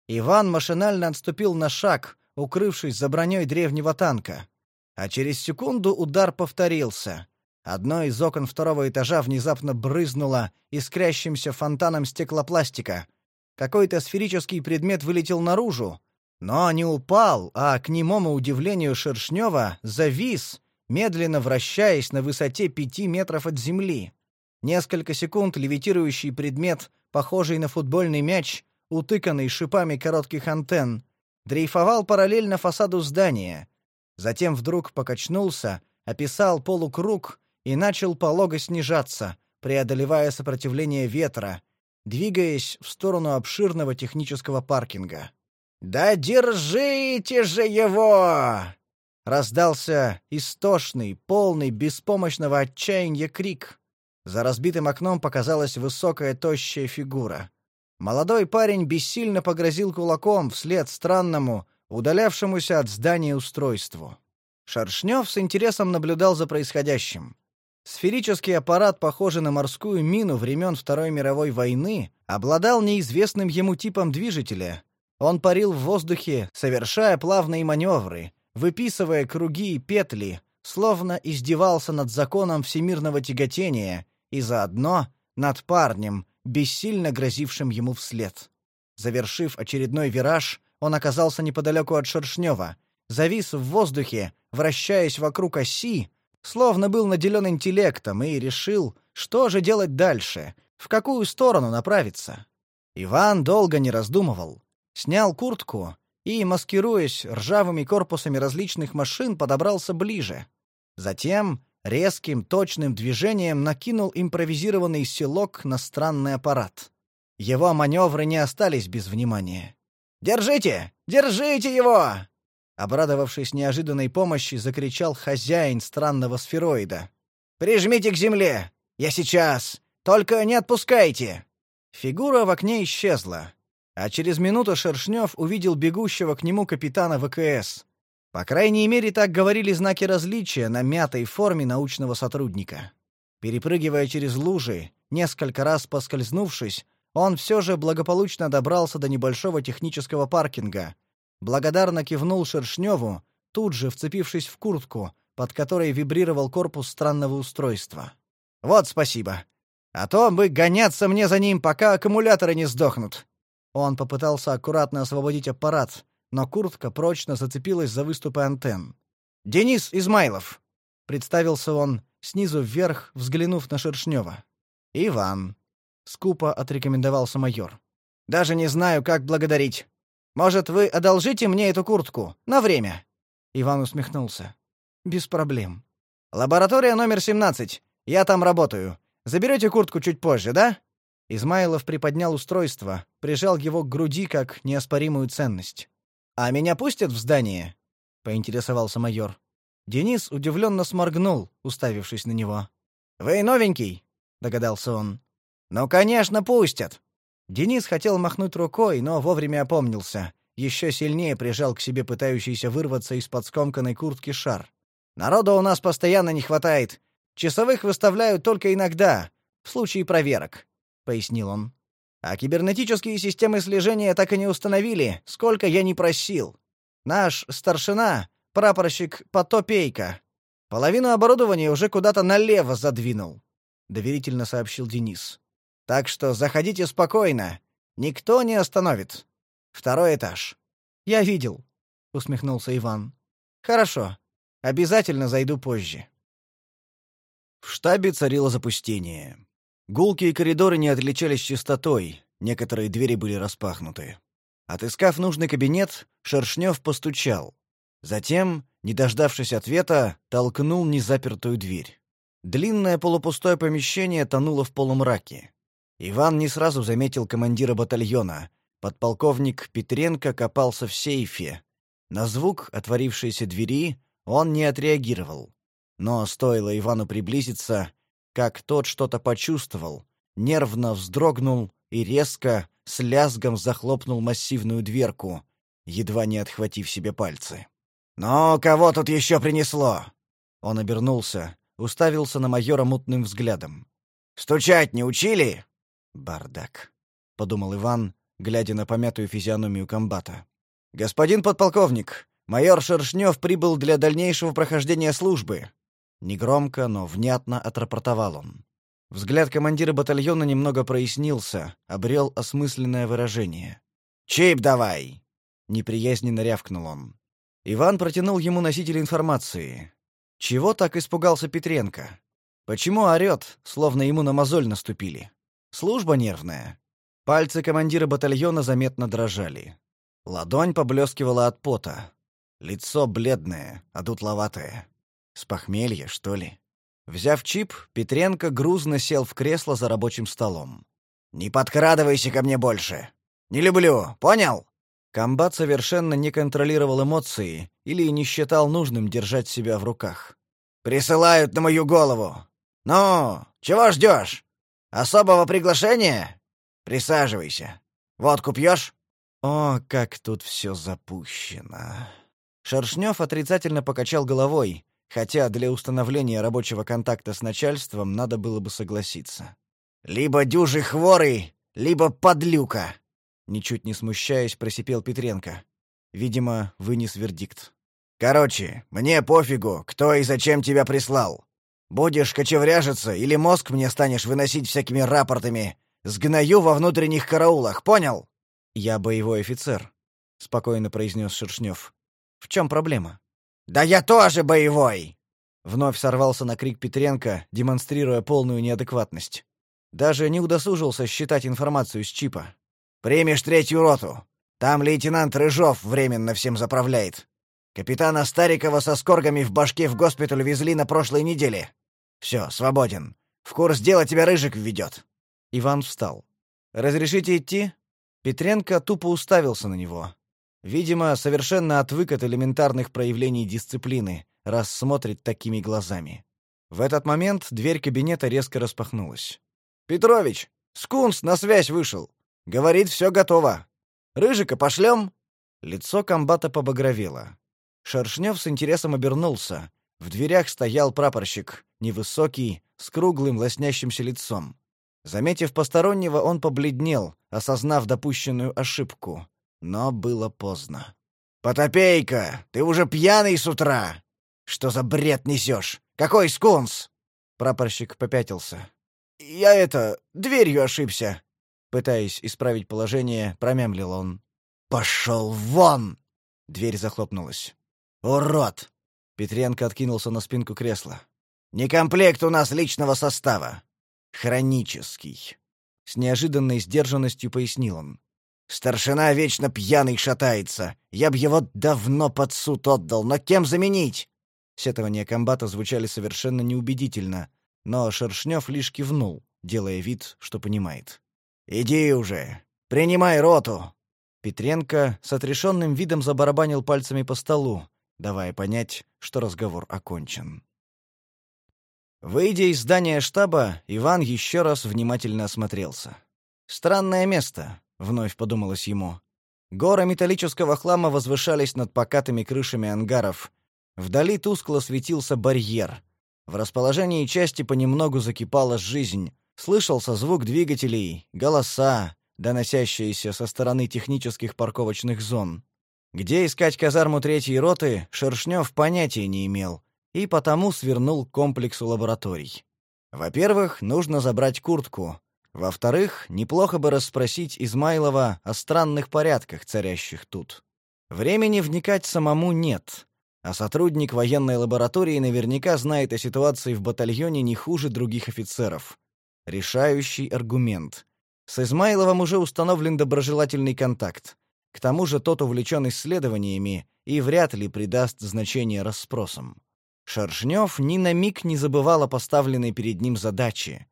Иван машинально отступил на шаг, укрывшись за броней древнего танка. А через секунду удар повторился. Одно из окон второго этажа внезапно брызнуло искрящимся фонтаном стеклопластика. Какой-то сферический предмет вылетел наружу, но не упал, а, к немому удивлению Шершнева, завис, медленно вращаясь на высоте пяти метров от земли. Несколько секунд левитирующий предмет, похожий на футбольный мяч, утыканный шипами коротких антенн, дрейфовал параллельно фасаду здания. Затем вдруг покачнулся, описал полукруг и начал полого снижаться, преодолевая сопротивление ветра, двигаясь в сторону обширного технического паркинга. «Да держите же его!» Раздался истошный, полный беспомощного отчаяния крик. За разбитым окном показалась высокая тощая фигура. Молодой парень бессильно погрозил кулаком вслед странному, удалявшемуся от здания устройству. Шаршнев с интересом наблюдал за происходящим. Сферический аппарат, похожий на морскую мину времен Второй мировой войны, обладал неизвестным ему типом движителя. Он парил в воздухе, совершая плавные маневры, выписывая круги и петли, словно издевался над законом всемирного тяготения и заодно над парнем, бессильно грозившим ему вслед. Завершив очередной вираж, он оказался неподалеку от Шершнева, завис в воздухе, вращаясь вокруг оси, словно был наделен интеллектом и решил, что же делать дальше, в какую сторону направиться. Иван долго не раздумывал. Снял куртку и, маскируясь ржавыми корпусами различных машин, подобрался ближе. Затем резким, точным движением накинул импровизированный селок на странный аппарат. Его маневры не остались без внимания. «Держите! Держите его!» Обрадовавшись неожиданной помощи, закричал хозяин странного сфероида. «Прижмите к земле! Я сейчас! Только не отпускайте!» Фигура в окне исчезла, а через минуту Шершнев увидел бегущего к нему капитана ВКС. По крайней мере, так говорили знаки различия на мятой форме научного сотрудника. Перепрыгивая через лужи, несколько раз поскользнувшись, он все же благополучно добрался до небольшого технического паркинга. Благодарно кивнул Шершневу, тут же вцепившись в куртку, под которой вибрировал корпус странного устройства. «Вот спасибо. А то бы гоняться мне за ним, пока аккумуляторы не сдохнут». Он попытался аккуратно освободить аппарат, но куртка прочно зацепилась за выступы антенн. «Денис Измайлов», — представился он, снизу вверх, взглянув на Шершнева. «Иван», — скупо отрекомендовался майор. «Даже не знаю, как благодарить. Может, вы одолжите мне эту куртку на время?» Иван усмехнулся. «Без проблем». «Лаборатория номер 17. Я там работаю. Заберете куртку чуть позже, да?» Измайлов приподнял устройство, прижал его к груди как неоспоримую ценность. «А меня пустят в здание?» — поинтересовался майор. Денис удивленно сморгнул, уставившись на него. «Вы новенький?» — догадался он. «Ну, конечно, пустят!» Денис хотел махнуть рукой, но вовремя опомнился. Еще сильнее прижал к себе пытающийся вырваться из-под скомканной куртки шар. «Народа у нас постоянно не хватает. Часовых выставляют только иногда, в случае проверок», — пояснил он. А кибернетические системы слежения так и не установили, сколько я не просил. Наш старшина, прапорщик Потопейка, половину оборудования уже куда-то налево задвинул, доверительно сообщил Денис. Так что заходите спокойно, никто не остановит. Второй этаж. Я видел, усмехнулся Иван. Хорошо. Обязательно зайду позже. В штабе царило запустение. Гулкие коридоры не отличались чистотой, некоторые двери были распахнуты. Отыскав нужный кабинет, Шершнев постучал. Затем, не дождавшись ответа, толкнул незапертую дверь. Длинное полупустое помещение тонуло в полумраке. Иван не сразу заметил командира батальона. Подполковник Петренко копался в сейфе. На звук отворившейся двери он не отреагировал. Но стоило Ивану приблизиться, как тот что-то почувствовал, нервно вздрогнул и резко, с лязгом захлопнул массивную дверку, едва не отхватив себе пальцы. «Ну, кого тут еще принесло?» Он обернулся, уставился на майора мутным взглядом. «Стучать не учили?» «Бардак», — подумал Иван, глядя на помятую физиономию комбата. «Господин подполковник, майор Шершнев прибыл для дальнейшего прохождения службы. Негромко, но внятно отрапортовал он. Взгляд командира батальона немного прояснился, обрел осмысленное выражение. «Чип давай!» — неприязненно рявкнул он. Иван протянул ему носитель информации. Чего так испугался Петренко? Почему орёт, словно ему на мозоль наступили? Служба нервная. Пальцы командира батальона заметно дрожали. Ладонь поблескивала от пота. Лицо бледное, одутловатое. С похмелья, что ли? Взяв чип, Петренко грузно сел в кресло за рабочим столом. «Не подкрадывайся ко мне больше! Не люблю, понял?» Комбат совершенно не контролировал эмоции или не считал нужным держать себя в руках. «Присылают на мою голову! Ну, чего ждешь? Особого приглашения? Присаживайся. Водку пьешь?» О, как тут все запущено. Шершнев отрицательно покачал головой, хотя для установления рабочего контакта с начальством надо было бы согласиться. «Либо дюжий хворый, либо подлюка!» Ничуть не смущаясь, просипел Петренко. Видимо, вынес вердикт. «Короче, мне пофигу, кто и зачем тебя прислал. Будешь кочевряжиться или мозг мне станешь выносить всякими рапортами. Сгною во внутренних караулах, понял?» «Я боевой офицер», — спокойно произнес Шершнев. «В чем проблема?» «Да я тоже боевой!» Вновь сорвался на крик Петренко, демонстрируя полную неадекватность. Даже не удосужился считать информацию с чипа. «Примешь третью роту. Там лейтенант Рыжов временно всем заправляет. Капитана Старикова со скоргами в башке в госпиталь везли на прошлой неделе. Все, свободен. В курс дела тебя Рыжик введет». Иван встал. «Разрешите идти?» Петренко тупо уставился на него. Видимо, совершенно отвык от элементарных проявлений дисциплины, раз смотрит такими глазами. В этот момент дверь кабинета резко распахнулась. «Петрович, Скунс на связь вышел. Говорит, все готово. Рыжика пошлем?» Лицо комбата побагровело. Шершнев с интересом обернулся. В дверях стоял прапорщик, невысокий, с круглым лоснящимся лицом. Заметив постороннего, он побледнел, осознав допущенную ошибку. Но было поздно. «Потопейка, ты уже пьяный с утра! Что за бред несешь? Какой скунс?» Прапорщик попятился. «Я это, дверью ошибся!» Пытаясь исправить положение, промямлил он. «Пошел вон!» Дверь захлопнулась. «Урод!» Петренко откинулся на спинку кресла. «Не комплект у нас личного состава. Хронический». С неожиданной сдержанностью пояснил он. Старшина вечно пьяный шатается. Я б его давно под суд отдал, но кем заменить?» Сетования комбата звучали совершенно неубедительно, но Шершнев лишь кивнул, делая вид, что понимает. «Иди уже! Принимай роту!» Петренко с отрешенным видом забарабанил пальцами по столу, давая понять, что разговор окончен. Выйдя из здания штаба, Иван еще раз внимательно осмотрелся. Странное место, — вновь подумалось ему. Горы металлического хлама возвышались над покатыми крышами ангаров. Вдали тускло светился барьер. В расположении части понемногу закипала жизнь. Слышался звук двигателей, голоса, доносящиеся со стороны технических парковочных зон. Где искать казарму третьей роты, Шершнев понятия не имел, и потому свернул к комплексу лабораторий. Во-первых, нужно забрать куртку, во-вторых, неплохо бы расспросить Измайлова о странных порядках, царящих тут. Времени вникать самому нет, а сотрудник военной лаборатории наверняка знает о ситуации в батальоне не хуже других офицеров. Решающий аргумент. С Измайловым уже установлен доброжелательный контакт. К тому же тот увлечен исследованиями и вряд ли придаст значение расспросам. Шершнев ни на миг не забывал о поставленной перед ним задаче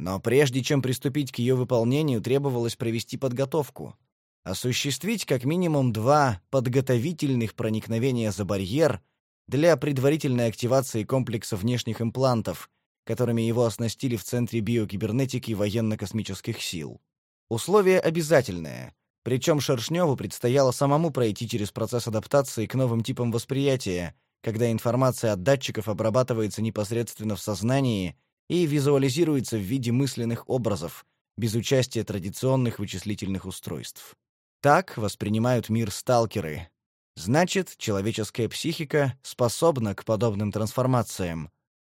но прежде чем приступить к ее выполнению, требовалось провести подготовку. Осуществить как минимум два подготовительных проникновения за барьер для предварительной активации комплекса внешних имплантов, которыми его оснастили в Центре биокибернетики военно-космических сил. Условие обязательное, причем Шершневу предстояло самому пройти через процесс адаптации к новым типам восприятия, когда информация от датчиков обрабатывается непосредственно в сознании — и визуализируется в виде мысленных образов, без участия традиционных вычислительных устройств. Так воспринимают мир сталкеры. Значит, человеческая психика способна к подобным трансформациям.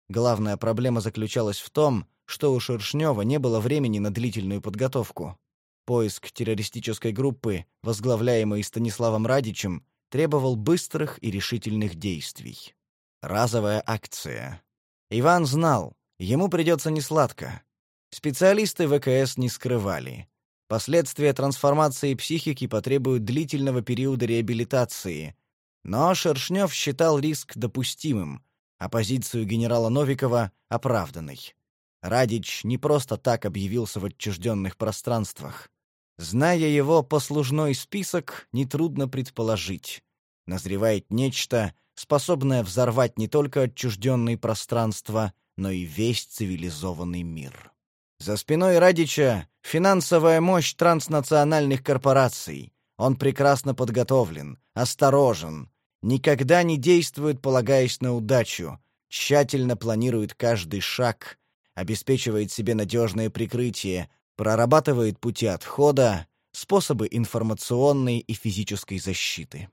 Главная проблема заключалась в том, что у Шершнева не было времени на длительную подготовку. Поиск террористической группы, возглавляемой Станиславом Радичем, требовал быстрых и решительных действий. Разовая акция. Иван знал, Ему придется несладко. Специалисты ВКС не скрывали. Последствия трансформации психики потребуют длительного периода реабилитации. Но Шершнев считал риск допустимым, а позицию генерала Новикова — оправданной. Радич не просто так объявился в отчужденных пространствах. Зная его послужной список, нетрудно предположить. Назревает нечто, способное взорвать не только отчужденные пространства, но и весь цивилизованный мир. За спиной Радича финансовая мощь транснациональных корпораций. Он прекрасно подготовлен, осторожен, никогда не действует, полагаясь на удачу, тщательно планирует каждый шаг, обеспечивает себе надежное прикрытие, прорабатывает пути отхода, способы информационной и физической защиты.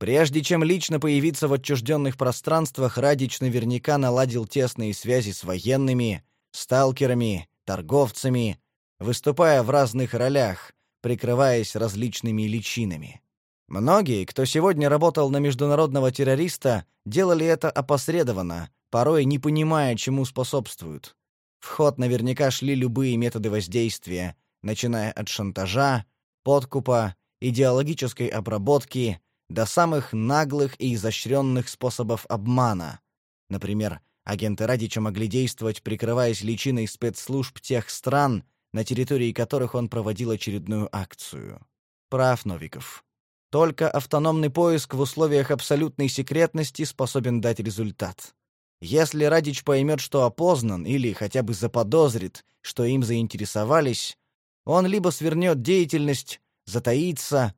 Прежде чем лично появиться в отчужденных пространствах, Радич наверняка наладил тесные связи с военными, сталкерами, торговцами, выступая в разных ролях, прикрываясь различными личинами. Многие, кто сегодня работал на международного террориста, делали это опосредованно, порой не понимая, чему способствуют. В ход наверняка шли любые методы воздействия, начиная от шантажа, подкупа, идеологической обработки до самых наглых и изощренных способов обмана. Например, агенты Радича могли действовать, прикрываясь личиной спецслужб тех стран, на территории которых он проводил очередную акцию. Прав Новиков. Только автономный поиск в условиях абсолютной секретности способен дать результат. Если Радич поймет, что опознан, или хотя бы заподозрит, что им заинтересовались, он либо свернет деятельность, затаится,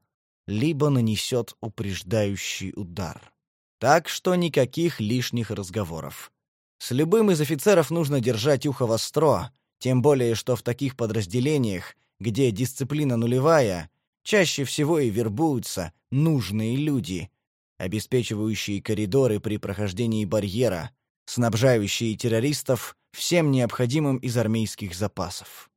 либо нанесет упреждающий удар. Так что никаких лишних разговоров. С любым из офицеров нужно держать ухо востро, тем более что в таких подразделениях, где дисциплина нулевая, чаще всего и вербуются нужные люди, обеспечивающие коридоры при прохождении барьера, снабжающие террористов всем необходимым из армейских запасов.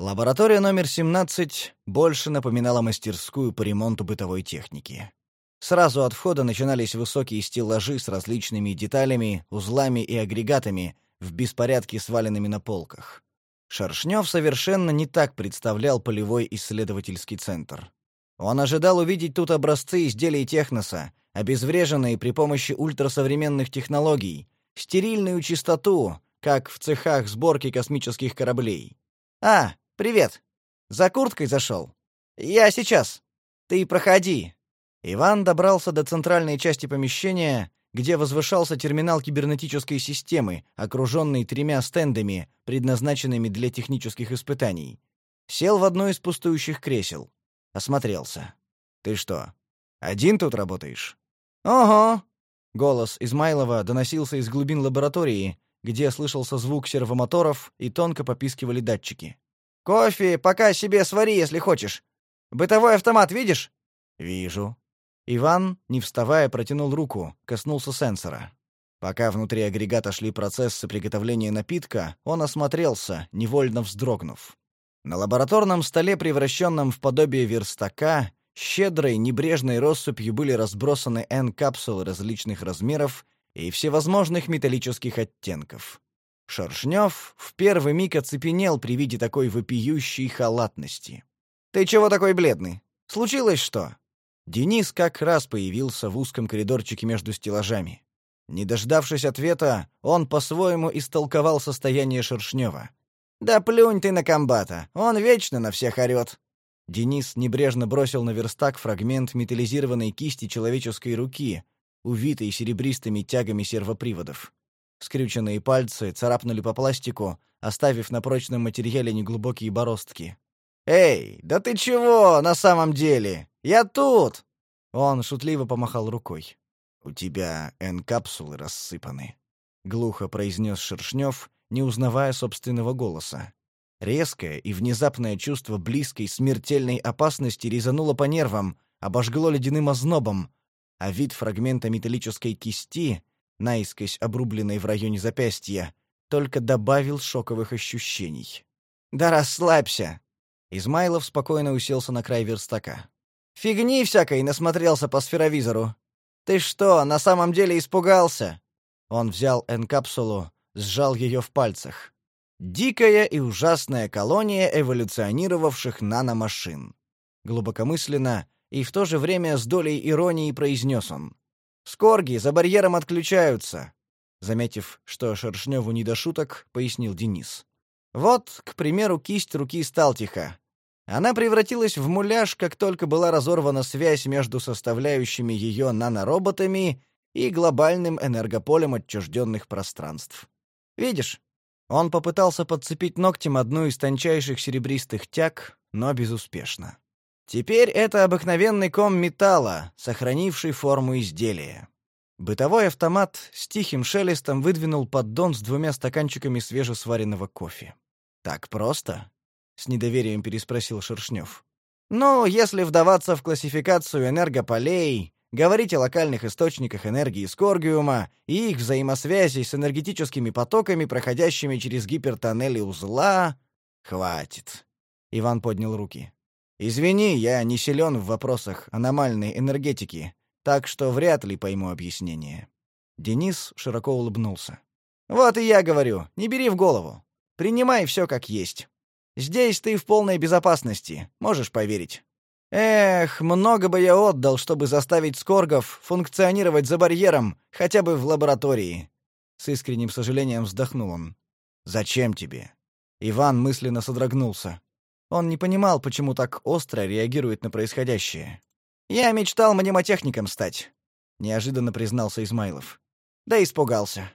Лаборатория номер 17 больше напоминала мастерскую по ремонту бытовой техники. Сразу от входа начинались высокие стеллажи с различными деталями, узлами и агрегатами, в беспорядке сваленными на полках. Шершнев совершенно не так представлял полевой исследовательский центр. Он ожидал увидеть тут образцы изделий техноса, обезвреженные при помощи ультрасовременных технологий, стерильную чистоту, как в цехах сборки космических кораблей. «А, привет! За курткой зашел? Я сейчас. Ты проходи». Иван добрался до центральной части помещения, где возвышался терминал кибернетической системы, окруженный тремя стендами, предназначенными для технических испытаний. Сел в одно из пустующих кресел. Осмотрелся. «Ты что, один тут работаешь?» «Ого!» Голос Измайлова доносился из глубин лаборатории, где слышался звук сервомоторов и тонко попискивали датчики. «Кофе пока себе свари, если хочешь. Бытовой автомат видишь?» «Вижу». Иван, не вставая, протянул руку, коснулся сенсора. Пока внутри агрегата шли процессы приготовления напитка, он осмотрелся, невольно вздрогнув. На лабораторном столе, превращенном в подобие верстака, щедрой, небрежной россыпью были разбросаны N-капсулы различных размеров и всевозможных металлических оттенков. Шершнев в первый миг оцепенел при виде такой вопиющей халатности. «Ты чего такой бледный? Случилось что?» Денис как раз появился в узком коридорчике между стеллажами. Не дождавшись ответа, он по-своему истолковал состояние Шершнева. «Да плюнь ты на комбата, он вечно на всех орёт». Денис небрежно бросил на верстак фрагмент металлизированной кисти человеческой руки, увитой серебристыми тягами сервоприводов. Скрюченные пальцы царапнули по пластику, оставив на прочном материале неглубокие бороздки. «Эй, да ты чего на самом деле? Я тут!» Он шутливо помахал рукой. «У тебя N-капсулы рассыпаны», — глухо произнес Шершнев, не узнавая собственного голоса. Резкое и внезапное чувство близкой смертельной опасности резануло по нервам, обожгло ледяным ознобом, а вид фрагмента металлической кисти, наискось обрубленной в районе запястья, только добавил шоковых ощущений. «Да расслабься!» Измайлов спокойно уселся на край верстака. «Фигни всякой насмотрелся по сферовизору. Ты что, на самом деле испугался?» Он взял N-капсулу, сжал ее в пальцах. Дикая и ужасная колония эволюционировавших наномашин. Глубокомысленно и в то же время с долей иронии произнес он. «Скорги за барьером отключаются», — заметив, что Шершневу не до шуток, пояснил Денис. «Вот, к примеру, кисть руки Сталтиха. Она превратилась в муляж, как только была разорвана связь между составляющими ее нанороботами и глобальным энергополем отчужденных пространств. Видишь, он попытался подцепить ногтем одну из тончайших серебристых тяг, но безуспешно. Теперь это обыкновенный ком металла, сохранивший форму изделия. Бытовой автомат с тихим шелестом выдвинул поддон с двумя стаканчиками свежесваренного кофе. «Так просто?» — с недоверием переспросил Шершнев. «Ну, если вдаваться в классификацию энергополей, говорить о локальных источниках энергии Скоргиума и их взаимосвязи с энергетическими потоками, проходящими через гипертоннели узла... Хватит. Иван поднял руки. Извини, я не силен в вопросах аномальной энергетики, так что вряд ли пойму объяснение. Денис широко улыбнулся. Вот и я говорю, не бери в голову. Принимай все как есть. Здесь ты в полной безопасности, можешь поверить. Эх, много бы я отдал, чтобы заставить скоргов функционировать за барьером, хотя бы в лаборатории. С искренним сожалением вздохнул он. Зачем тебе? Иван мысленно содрогнулся. Он не понимал, почему так остро реагирует на происходящее. Я мечтал мнемотехником стать, неожиданно признался Измайлов. Да испугался.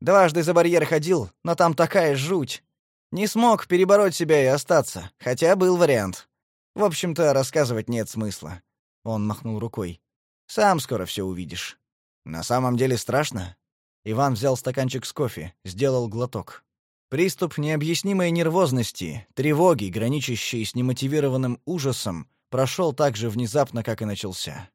Дважды за барьер ходил, но там такая жуть. Не смог перебороть себя и остаться, хотя был вариант. В общем-то, рассказывать нет смысла. Он махнул рукой. Сам скоро все увидишь. На самом деле страшно. Иван взял стаканчик с кофе, сделал глоток. Приступ необъяснимой нервозности, тревоги, граничащей с немотивированным ужасом, прошел так же внезапно, как и начался.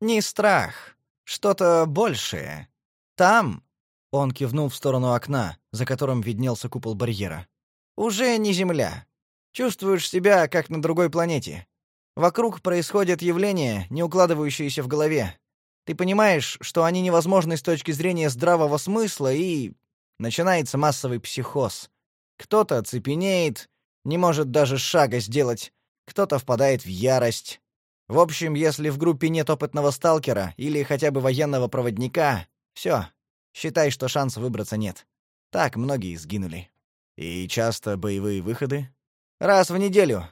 Не страх, что-то большее. Там, он кивнул в сторону окна, за которым виднелся купол барьера. Уже не земля. Чувствуешь себя как на другой планете. Вокруг происходят явления, не укладывающиеся в голове. Ты понимаешь, что они невозможны с точки зрения здравого смысла, и начинается массовый психоз. Кто-то оцепенеет, не может даже шага сделать, кто-то впадает в ярость. В общем, если в группе нет опытного сталкера или хотя бы военного проводника, все, считай, что шанса выбраться нет. Так многие сгинули. И часто боевые выходы? Раз в неделю.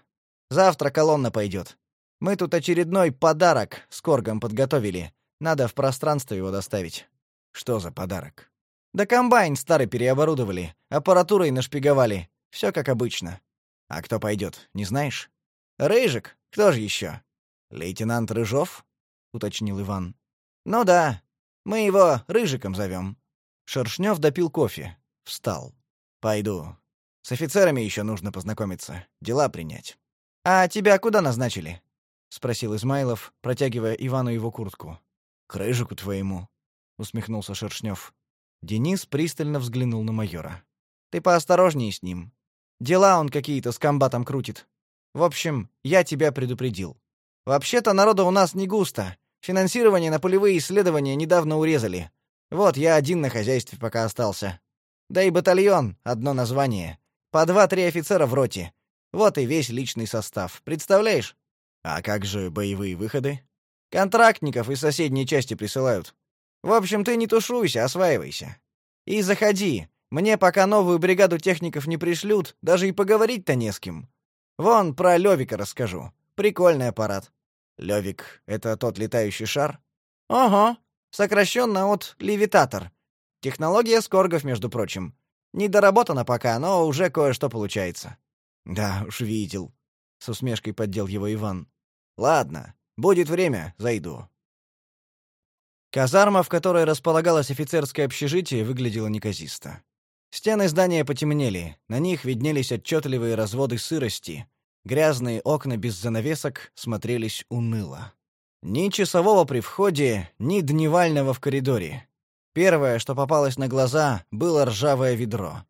Завтра колонна пойдет. Мы тут очередной подарок с Коргом подготовили. Надо в пространство его доставить. Что за подарок? Да комбайн старый переоборудовали, аппаратурой нашпиговали. Все как обычно. А кто пойдет, не знаешь? Рыжик? Кто же еще? Лейтенант Рыжов? уточнил Иван. Ну да. Мы его Рыжиком зовем. Шершнев допил кофе, встал. Пойду. С офицерами еще нужно познакомиться, дела принять. А тебя куда назначили? спросил Измайлов, протягивая Ивану его куртку. К рыжику твоему, усмехнулся Шершнев. Денис пристально взглянул на майора. Ты поосторожнее с ним. Дела он какие-то с комбатом крутит. В общем, я тебя предупредил. Вообще-то народа у нас не густо. Финансирование на полевые исследования недавно урезали. Вот я один на хозяйстве пока остался. Да и батальон одно название. По два-три офицера в роте. Вот и весь личный состав. Представляешь? А как же боевые выходы? Контрактников из соседней части присылают. В общем, ты не тушуйся, осваивайся. И заходи. Мне пока новую бригаду техников не пришлют, даже и поговорить-то не с кем. Вон про Левика расскажу. Прикольный аппарат. Левик — это тот летающий шар? Ага. Сокращенно от левитатор. Технология скоргов, между прочим. Не доработано пока, но уже кое-что получается. Да, уж видел. С усмешкой поддел его Иван. Ладно, будет время, зайду. Казарма, в которой располагалось офицерское общежитие, выглядела неказисто. Стены здания потемнели, на них виднелись отчетливые разводы сырости. Грязные окна без занавесок смотрелись уныло. Ни часового при входе, ни дневального в коридоре. Первое, что попалось на глаза, было ржавое ведро.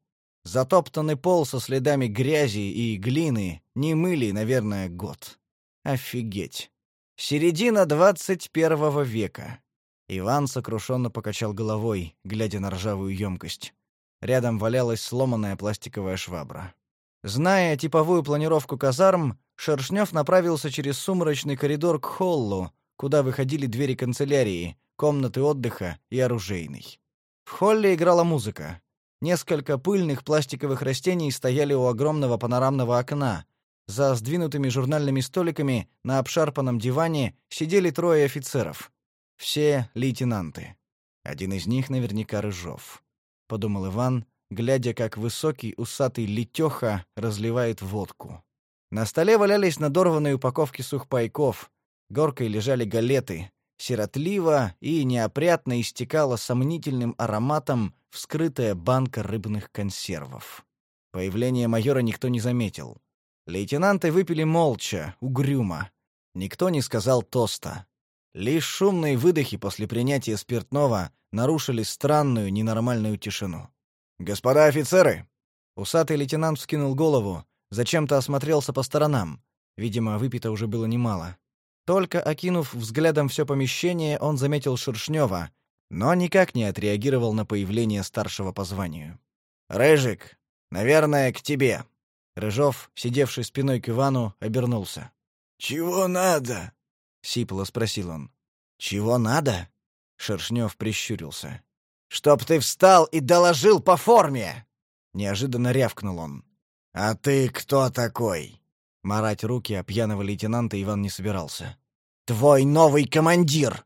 Затоптанный пол со следами грязи и глины не мыли, наверное, год. Офигеть. Середина двадцать первого века. Иван сокрушенно покачал головой, глядя на ржавую емкость. Рядом валялась сломанная пластиковая швабра. Зная типовую планировку казарм, Шершнев направился через сумрачный коридор к холлу, куда выходили двери канцелярии, комнаты отдыха и оружейной. В холле играла музыка. Несколько пыльных пластиковых растений стояли у огромного панорамного окна. За сдвинутыми журнальными столиками на обшарпанном диване сидели трое офицеров. Все лейтенанты. Один из них наверняка Рыжов. Подумал Иван, глядя, как высокий усатый летеха разливает водку. На столе валялись надорванные упаковки сухпайков. Горкой лежали галеты, сиротливо и неопрятно истекала сомнительным ароматом вскрытая банка рыбных консервов. Появление майора никто не заметил. Лейтенанты выпили молча, угрюмо. Никто не сказал тоста. Лишь шумные выдохи после принятия спиртного нарушили странную, ненормальную тишину. «Господа офицеры!» Усатый лейтенант вскинул голову, зачем-то осмотрелся по сторонам. Видимо, выпито уже было немало. Только окинув взглядом все помещение, он заметил Шершнева, но никак не отреагировал на появление старшего по званию. «Рыжик, наверное, к тебе». Рыжов, сидевший спиной к Ивану, обернулся. «Чего надо?» — сипло спросил он. «Чего надо?» — Шершнев прищурился. «Чтоб ты встал и доложил по форме!» Неожиданно рявкнул он. «А ты кто такой?» Марать руки о пьяного лейтенанта Иван не собирался. «Твой новый командир!»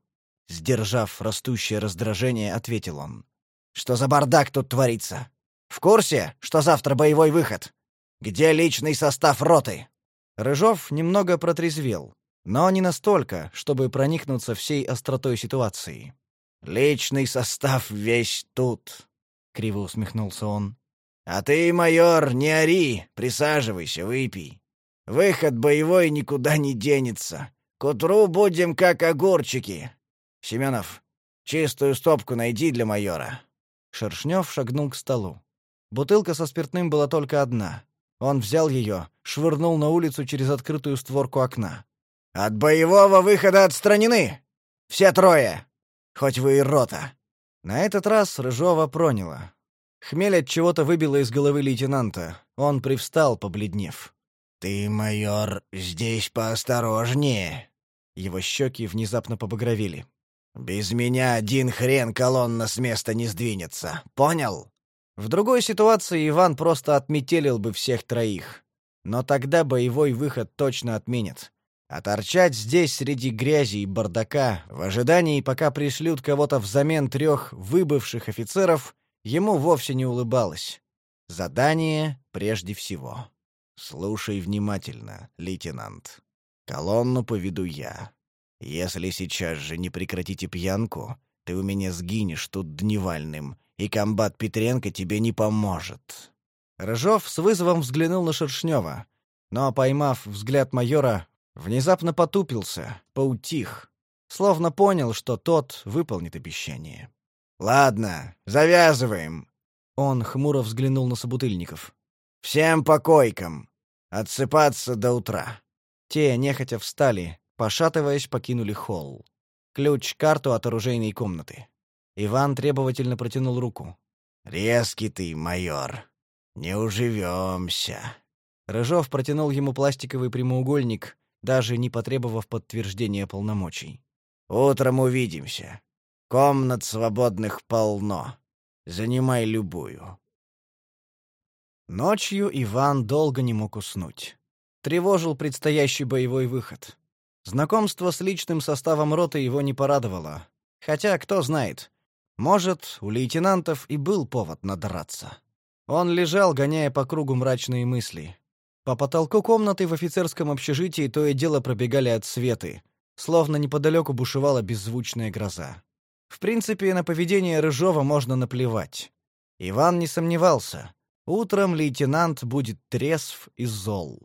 Сдержав растущее раздражение, ответил он. «Что за бардак тут творится? В курсе, что завтра боевой выход? Где личный состав роты?» Рыжов немного протрезвел, но не настолько, чтобы проникнуться всей остротой ситуации. «Личный состав весь тут», — криво усмехнулся он. «А ты, майор, не ори, присаживайся, выпей. Выход боевой никуда не денется. К утру будем как огурчики. Семенов, чистую стопку найди для майора». Шершнев шагнул к столу. Бутылка со спиртным была только одна. Он взял ее, швырнул на улицу через открытую створку окна. «От боевого выхода отстранены! Все трое! Хоть вы и рота!» На этот раз Рыжова проняло. Хмель от чего-то выбило из головы лейтенанта. Он привстал, побледнев. «Ты, майор, здесь поосторожнее!» Его щеки внезапно побагровели. «Без меня один хрен колонна с места не сдвинется. Понял?» В другой ситуации Иван просто отметелил бы всех троих. Но тогда боевой выход точно отменят. А торчать здесь среди грязи и бардака, в ожидании, пока пришлют кого-то взамен трех выбывших офицеров, ему вовсе не улыбалось. Задание прежде всего. Слушай внимательно, лейтенант. Колонну поведу я. Если сейчас же не прекратите пьянку, ты у меня сгинешь тут дневальным, и комбат Петренко тебе не поможет». Рыжов с вызовом взглянул на Шершнева, но, поймав взгляд майора, внезапно потупился, поутих, словно понял, что тот выполнит обещание. «Ладно, завязываем!» Он хмуро взглянул на собутыльников. «Всем по койкам! Отсыпаться до утра!» Те нехотя встали, пошатываясь, покинули холл. Ключ-карту от оружейной комнаты. Иван требовательно протянул руку. «Резкий ты, майор. Не уживемся». Рыжов протянул ему пластиковый прямоугольник, даже не потребовав подтверждения полномочий. «Утром увидимся. Комнат свободных полно. Занимай любую». Ночью Иван долго не мог уснуть. Тревожил предстоящий боевой выход. Знакомство с личным составом роты его не порадовало. Хотя, кто знает, может, у лейтенантов и был повод надраться. Он лежал, гоняя по кругу мрачные мысли. По потолку комнаты в офицерском общежитии то и дело пробегали отсветы, словно неподалеку бушевала беззвучная гроза. В принципе, на поведение Рыжова можно наплевать. Иван не сомневался. Утром лейтенант будет трезв и зол.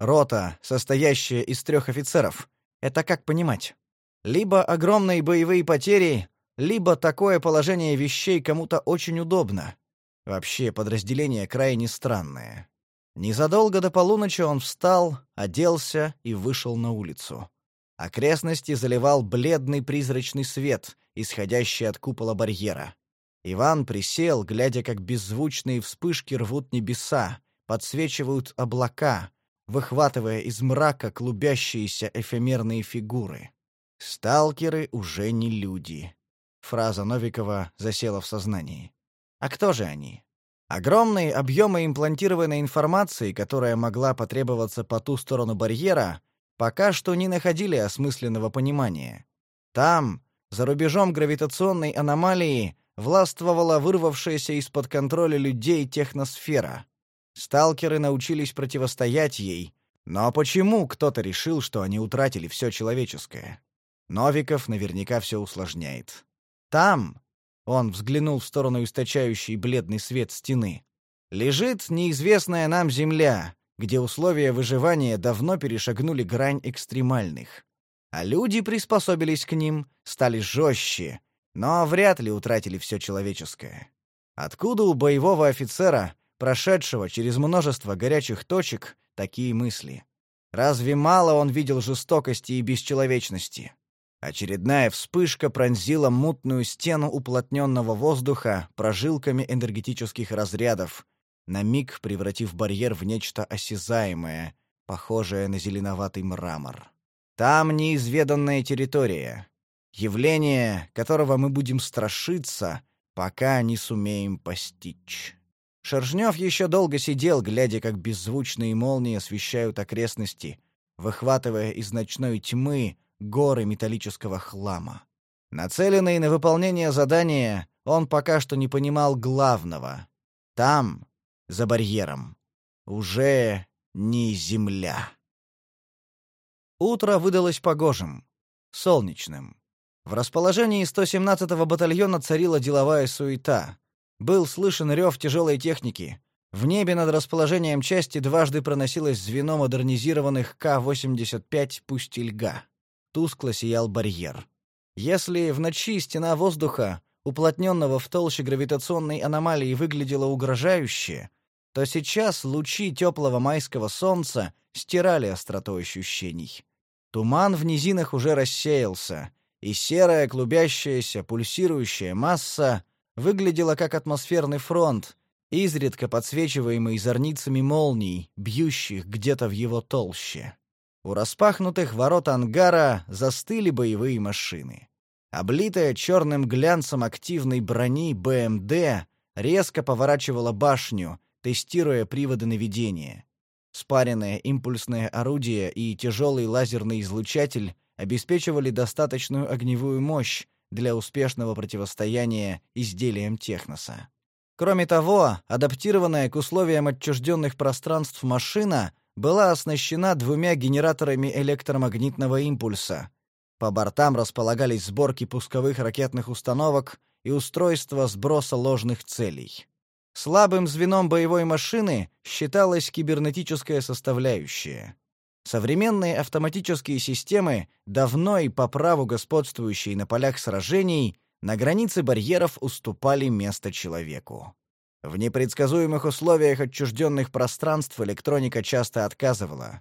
Рота, состоящая из трех офицеров. Это как понимать? Либо огромные боевые потери, либо такое положение вещей кому-то очень удобно. Вообще, подразделение крайне странное. Незадолго до полуночи он встал, оделся и вышел на улицу. Окрестности заливал бледный призрачный свет, исходящий от купола барьера. Иван присел, глядя, как беззвучные вспышки рвут небеса, подсвечивают облака, выхватывая из мрака клубящиеся эфемерные фигуры. «Сталкеры уже не люди». Фраза Новикова засела в сознании. А кто же они? Огромные объемы имплантированной информации, которая могла потребоваться по ту сторону барьера, пока что не находили осмысленного понимания. Там, за рубежом гравитационной аномалии, властвовала вырвавшаяся из-под контроля людей техносфера. Сталкеры научились противостоять ей, но почему кто-то решил, что они утратили все человеческое? Новиков наверняка все усложняет. Там, он взглянул в сторону источающей бледный свет стены, лежит неизвестная нам земля, где условия выживания давно перешагнули грань экстремальных. А люди приспособились к ним, стали жестче, но вряд ли утратили все человеческое. Откуда у боевого офицера, прошедшего через множество горячих точек, такие мысли? Разве мало он видел жестокости и бесчеловечности? Очередная вспышка пронзила мутную стену уплотненного воздуха прожилками энергетических разрядов, на миг превратив барьер в нечто осязаемое, похожее на зеленоватый мрамор. Там неизведанная территория, явление, которого мы будем страшиться, пока не сумеем постичь. Шершнев еще долго сидел, глядя, как беззвучные молнии освещают окрестности, выхватывая из ночной тьмы горы металлического хлама. Нацеленный на выполнение задания, он пока что не понимал главного. Там, за барьером, уже не земля. Утро выдалось погожим, солнечным. В расположении 117-го батальона царила деловая суета. Был слышен рев тяжелой техники. В небе над расположением части дважды проносилось звено модернизированных К-85 «Пустельга». Тускло сиял барьер. Если в ночи стена воздуха, уплотненного в толще гравитационной аномалии, выглядела угрожающе, то сейчас лучи теплого майского солнца стирали остроту ощущений. Туман в низинах уже рассеялся, и серая клубящаяся, пульсирующая масса выглядела как атмосферный фронт, изредка подсвечиваемый зорницами молний, бьющих где-то в его толще. У распахнутых ворот ангара застыли боевые машины. Облитая черным глянцем активной брони БМД резко поворачивала башню, тестируя приводы наведения. Спаренное импульсное орудие и тяжелый лазерный излучатель обеспечивали достаточную огневую мощь для успешного противостояния изделиям Техноса. Кроме того, адаптированная к условиям отчужденных пространств машина была оснащена двумя генераторами электромагнитного импульса. По бортам располагались сборки пусковых ракетных установок и устройства сброса ложных целей. Слабым звеном боевой машины считалась кибернетическая составляющая. Современные автоматические системы, давно и по праву господствующие на полях сражений, на границе барьеров уступали место человеку. В непредсказуемых условиях отчужденных пространств электроника часто отказывала.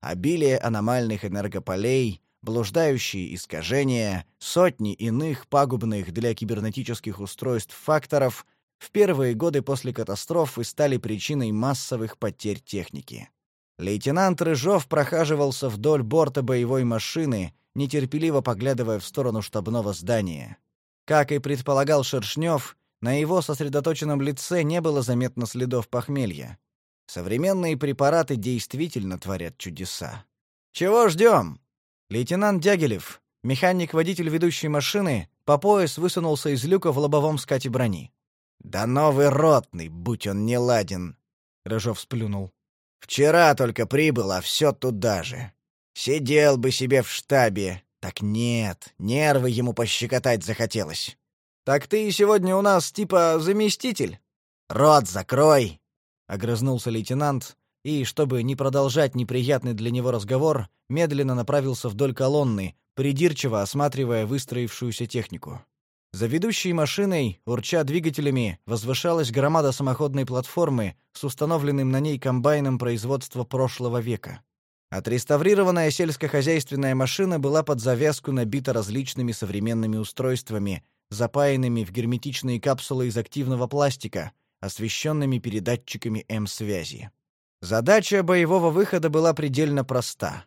Обилие аномальных энергополей, блуждающие искажения, сотни иных пагубных для кибернетических устройств факторов в первые годы после катастрофы стали причиной массовых потерь техники. Лейтенант Рыжов прохаживался вдоль борта боевой машины, нетерпеливо поглядывая в сторону штабного здания. Как и предполагал Шершнев, на его сосредоточенном лице не было заметно следов похмелья. Современные препараты действительно творят чудеса. «Чего ждем?» Лейтенант Дягилев, механик-водитель ведущей машины, по пояс высунулся из люка в лобовом скате брони. «Да новый ротный, будь он не ладен!» — Рыжов сплюнул. «Вчера только прибыл, а все туда же. Сидел бы себе в штабе. Так нет, нервы ему пощекотать захотелось. «Так ты сегодня у нас типа заместитель?» «Рот закрой!» — огрызнулся лейтенант, и, чтобы не продолжать неприятный для него разговор, медленно направился вдоль колонны, придирчиво осматривая выстроившуюся технику. За ведущей машиной, урча двигателями, возвышалась громада самоходной платформы с установленным на ней комбайном производства прошлого века. Отреставрированная сельскохозяйственная машина была под завязку набита различными современными устройствами, запаянными в герметичные капсулы из активного пластика, освещенными передатчиками М-связи. Задача боевого выхода была предельно проста.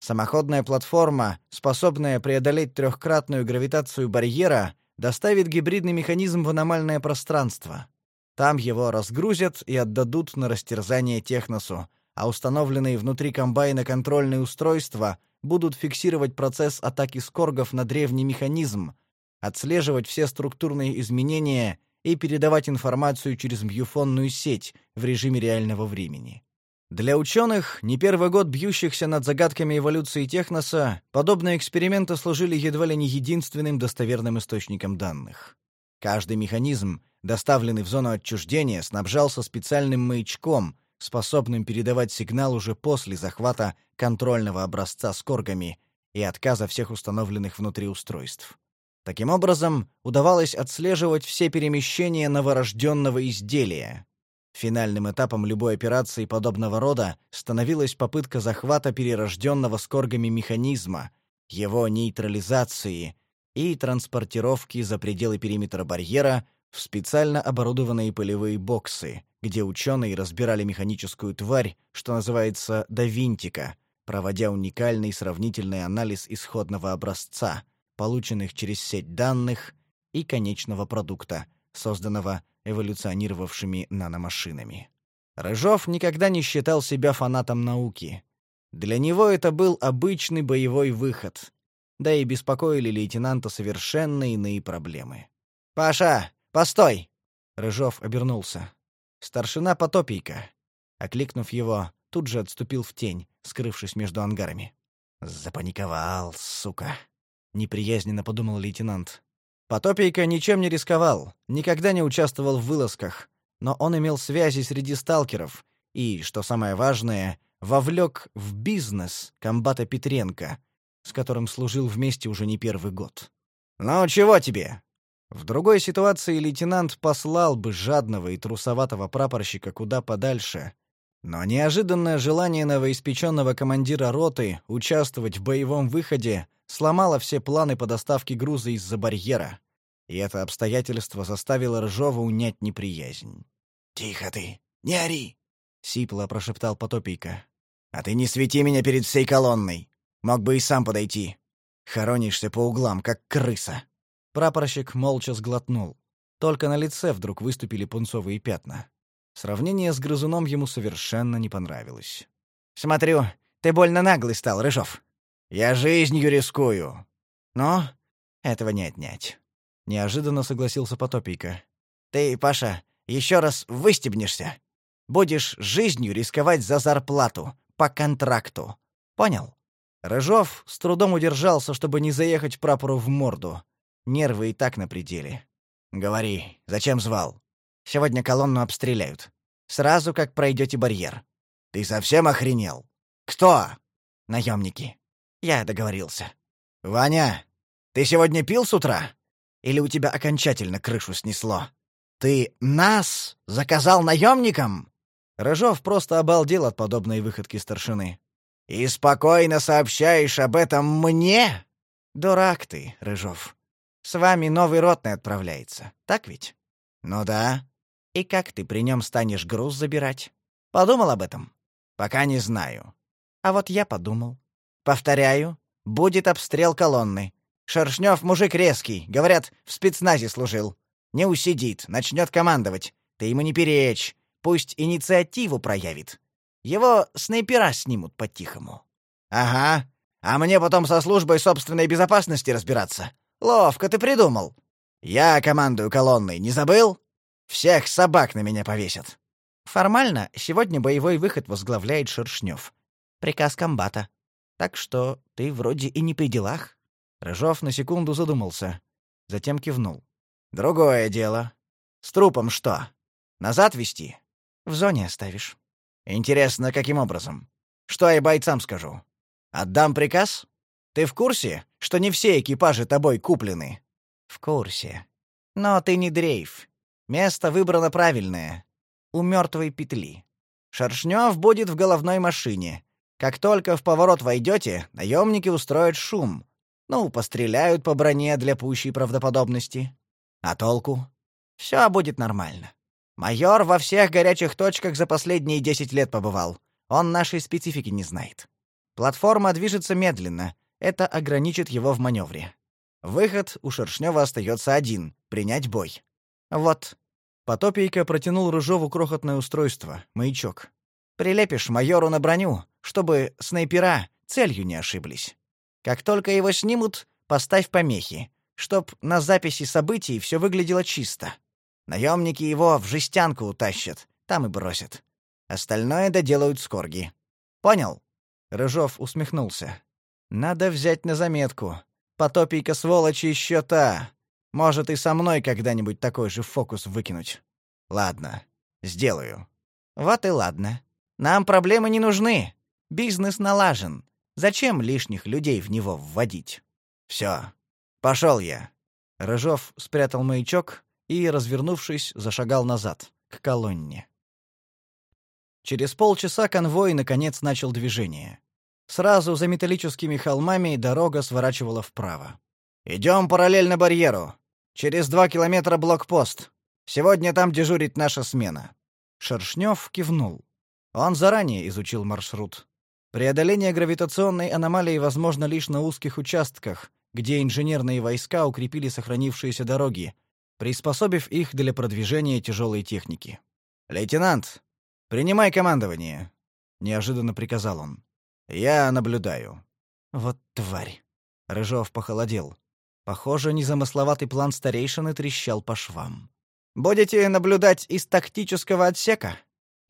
Самоходная платформа, способная преодолеть трехкратную гравитацию барьера, доставит гибридный механизм в аномальное пространство. Там его разгрузят и отдадут на растерзание техносу, а установленные внутри комбайна контрольные устройства будут фиксировать процесс атаки скоргов на древний механизм, отслеживать все структурные изменения и передавать информацию через мьюфонную сеть в режиме реального времени. Для ученых, не первый год бьющихся над загадками эволюции техноса, подобные эксперименты служили едва ли не единственным достоверным источником данных. Каждый механизм, доставленный в зону отчуждения, снабжался специальным маячком, способным передавать сигнал уже после захвата контрольного образца с коргами и отказа всех установленных внутри устройств. Таким образом, удавалось отслеживать все перемещения новорожденного изделия, Финальным этапом любой операции подобного рода становилась попытка захвата перерожденного с коргами механизма, его нейтрализации и транспортировки за пределы периметра барьера в специально оборудованные полевые боксы, где ученые разбирали механическую тварь, что называется до винтика, проводя уникальный сравнительный анализ исходного образца, полученных через сеть данных и конечного продукта, созданного эволюционировавшими наномашинами. Рыжов никогда не считал себя фанатом науки. Для него это был обычный боевой выход. Да и беспокоили лейтенанта совершенно иные проблемы. «Паша, постой!» Рыжов обернулся. Старшина Потопийка. Окликнув его, тут же отступил в тень, скрывшись между ангарами. «Запаниковал, сука!» — неприязненно подумал лейтенант. Потопийка ничем не рисковал, никогда не участвовал в вылазках, но он имел связи среди сталкеров и, что самое важное, вовлек в бизнес комбата Петренко, с которым служил вместе уже не первый год. «Ну, чего тебе?» В другой ситуации лейтенант послал бы жадного и трусоватого прапорщика куда подальше, но неожиданное желание новоиспеченного командира роты участвовать в боевом выходе сломало все планы по доставке груза из-за барьера. И это обстоятельство заставило Рыжова унять неприязнь. «Тихо ты! Не ори!» — сипло прошептал Потопийка. «А ты не свети меня перед всей колонной! Мог бы и сам подойти. Хоронишься по углам, как крыса!» Прапорщик молча сглотнул. Только на лице вдруг выступили пунцовые пятна. Сравнение с грызуном ему совершенно не понравилось. «Смотрю, ты больно наглый стал, Рыжов. Я жизнью рискую. Но этого не отнять. Неожиданно согласился Потопийка. Ты, Паша, еще раз выстебнешься. Будешь жизнью рисковать за зарплату, по контракту. Понял? Рыжов с трудом удержался, чтобы не заехать прапору в морду. Нервы и так на пределе. Говори, зачем звал? Сегодня колонну обстреляют. Сразу как пройдете барьер. Ты совсем охренел? Кто? Наемники. Я договорился. Ваня, ты сегодня пил с утра? Или у тебя окончательно крышу снесло? Ты нас заказал наемникам?» Рыжов просто обалдел от подобной выходки старшины. «И спокойно сообщаешь об этом мне?» «Дурак ты, Рыжов. С вами новый ротный отправляется, так ведь?» «Ну да». «И как ты при нем станешь груз забирать? Подумал об этом?» «Пока не знаю». «А вот я подумал. Повторяю, будет обстрел колонны. Шершнев мужик резкий, говорят, в спецназе служил. Не усидит, начнет командовать. Ты ему не перечь, пусть инициативу проявит. Его снайпера снимут по-тихому. Ага, а мне потом со службой собственной безопасности разбираться. Ловко ты придумал. Я командую колонной, не забыл? Всех собак на меня повесят. Формально сегодня боевой выход возглавляет Шершнев. Приказ комбата. Так что ты вроде и не при делах. Рыжов на секунду задумался, затем кивнул. Другое дело. С трупом что? Назад вести? В зоне оставишь. Интересно, каким образом? Что я бойцам скажу? Отдам приказ? Ты в курсе, что не все экипажи тобой куплены? В курсе. Но ты не дрейф. Место выбрано правильное. У мертвой петли. Шершнев будет в головной машине. Как только в поворот войдете, наемники устроят шум. Ну, постреляют по броне для пущей правдоподобности. А толку? Все будет нормально. Майор во всех горячих точках за последние десять лет побывал. Он нашей специфики не знает. Платформа движется медленно. Это ограничит его в маневре. Выход у Шершнева остается один — принять бой. Вот. Потопийка протянул Рыжову крохотное устройство, маячок. Прилепишь майору на броню, чтобы снайпера целью не ошиблись. Как только его снимут, поставь помехи, чтоб на записи событий все выглядело чисто. Наемники его в жестянку утащат, там и бросят. Остальное доделают скорги. Понял?» Рыжов усмехнулся. «Надо взять на заметку. Потопийка сволочь еще та. Может, и со мной когда-нибудь такой же фокус выкинуть. Ладно, сделаю». «Вот и ладно. Нам проблемы не нужны. Бизнес налажен. Зачем лишних людей в него вводить?» «Все. Пошел я». Рыжов спрятал маячок и, развернувшись, зашагал назад, к колонне. Через полчаса конвой, наконец, начал движение. Сразу за металлическими холмами дорога сворачивала вправо. «Идем параллельно барьеру. Через два километра блокпост. Сегодня там дежурит наша смена». Шершнев кивнул. Он заранее изучил маршрут. Преодоление гравитационной аномалии возможно лишь на узких участках, где инженерные войска укрепили сохранившиеся дороги, приспособив их для продвижения тяжелой техники. «Лейтенант, принимай командование», — неожиданно приказал он. «Я наблюдаю». «Вот тварь!» — Рыжов похолодел. Похоже, незамысловатый план старейшины трещал по швам. «Будете наблюдать из тактического отсека?»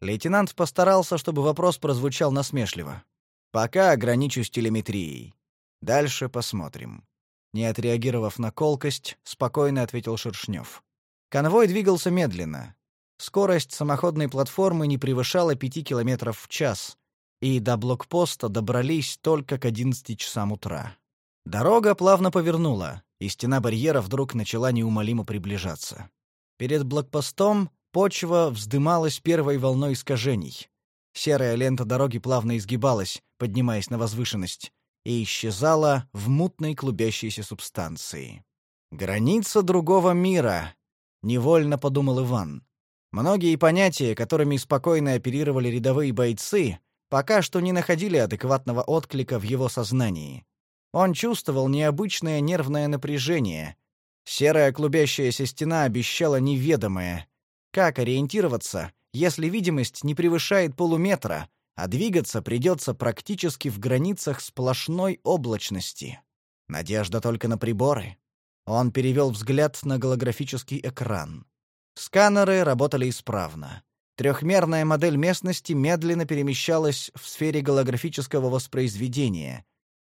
Лейтенант постарался, чтобы вопрос прозвучал насмешливо. «Пока ограничусь телеметрией. Дальше посмотрим». Не отреагировав на колкость, спокойно ответил Шершнев. Конвой двигался медленно. Скорость самоходной платформы не превышала пяти километров в час, и до блокпоста добрались только к одиннадцати часам утра. Дорога плавно повернула, и стена барьера вдруг начала неумолимо приближаться. Перед блокпостом почва вздымалась первой волной искажений. Серая лента дороги плавно изгибалась, поднимаясь на возвышенность, и исчезала в мутной клубящейся субстанции. «Граница другого мира», — невольно подумал Иван. Многие понятия, которыми спокойно оперировали рядовые бойцы, пока что не находили адекватного отклика в его сознании. Он чувствовал необычное нервное напряжение. Серая клубящаяся стена обещала неведомое. Как ориентироваться, если видимость не превышает полуметра, а двигаться придется практически в границах сплошной облачности. Надежда только на приборы. Он перевел взгляд на голографический экран. Сканеры работали исправно. Трехмерная модель местности медленно перемещалась в сфере голографического воспроизведения.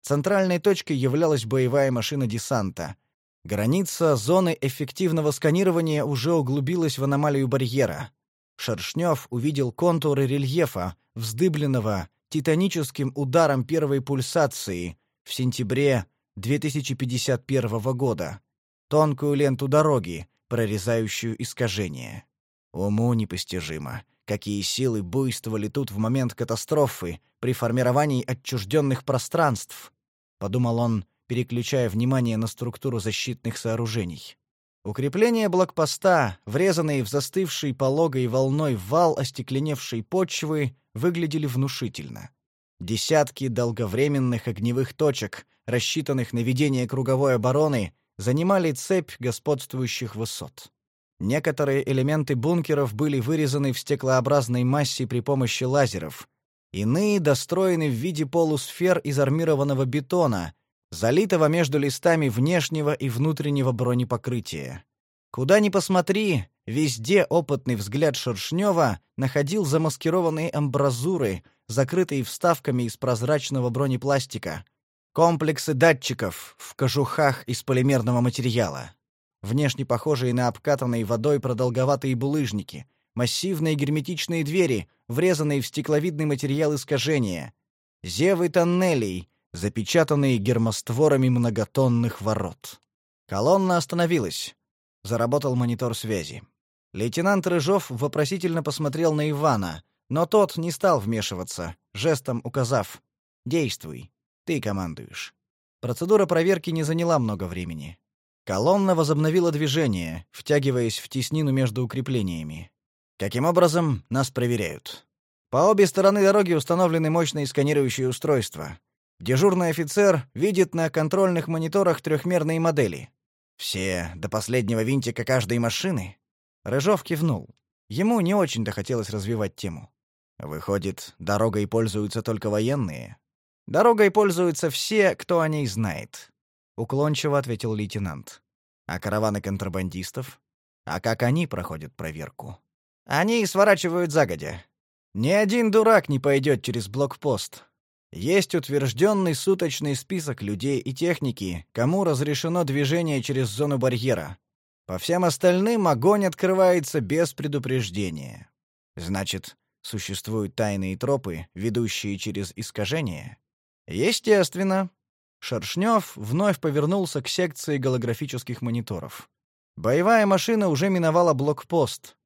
Центральной точкой являлась боевая машина десанта. Граница зоны эффективного сканирования уже углубилась в аномалию барьера. Шершнев увидел контуры рельефа, вздыбленного титаническим ударом первой пульсации в сентябре 2051 года, тонкую ленту дороги, прорезающую искажение. Уму непостижимо, какие силы буйствовали тут в момент катастрофы при формировании отчужденных пространств, подумал он, переключая внимание на структуру защитных сооружений. Укрепления блокпоста, врезанные в застывший пологой волной вал остекленевшей почвы, выглядели внушительно. Десятки долговременных огневых точек, рассчитанных на ведение круговой обороны, занимали цепь господствующих высот. Некоторые элементы бункеров были вырезаны в стеклообразной массе при помощи лазеров. Иные достроены в виде полусфер из армированного бетона, залитого между листами внешнего и внутреннего бронепокрытия. Куда ни посмотри, везде опытный взгляд Шершнева находил замаскированные амбразуры, закрытые вставками из прозрачного бронепластика, комплексы датчиков в кожухах из полимерного материала, внешне похожие на обкатанные водой продолговатые булыжники, массивные герметичные двери, врезанные в стекловидный материал искажения, зевы тоннелей, запечатанные гермостворами многотонных ворот. Колонна остановилась. Заработал монитор связи. Лейтенант Рыжов вопросительно посмотрел на Ивана, но тот не стал вмешиваться, жестом указав «Действуй, ты командуешь». Процедура проверки не заняла много времени. Колонна возобновила движение, втягиваясь в теснину между укреплениями. Каким образом нас проверяют? По обе стороны дороги установлены мощные сканирующие устройства. Дежурный офицер видит на контрольных мониторах трехмерные модели. Все до последнего винтика каждой машины. Рыжов кивнул. Ему не очень-то хотелось развивать тему. Выходит, дорогой пользуются только военные. Дорогой пользуются все, кто о ней знает, уклончиво ответил лейтенант. А караваны контрабандистов? А как они проходят проверку? Они сворачивают загодя. Ни один дурак не пойдет через блокпост. Есть утвержденный суточный список людей и техники, кому разрешено движение через зону барьера. По всем остальным огонь открывается без предупреждения. Значит, существуют тайные тропы, ведущие через искажение? Естественно. Шершнев вновь повернулся к секции голографических мониторов. Боевая машина уже миновала блокпост.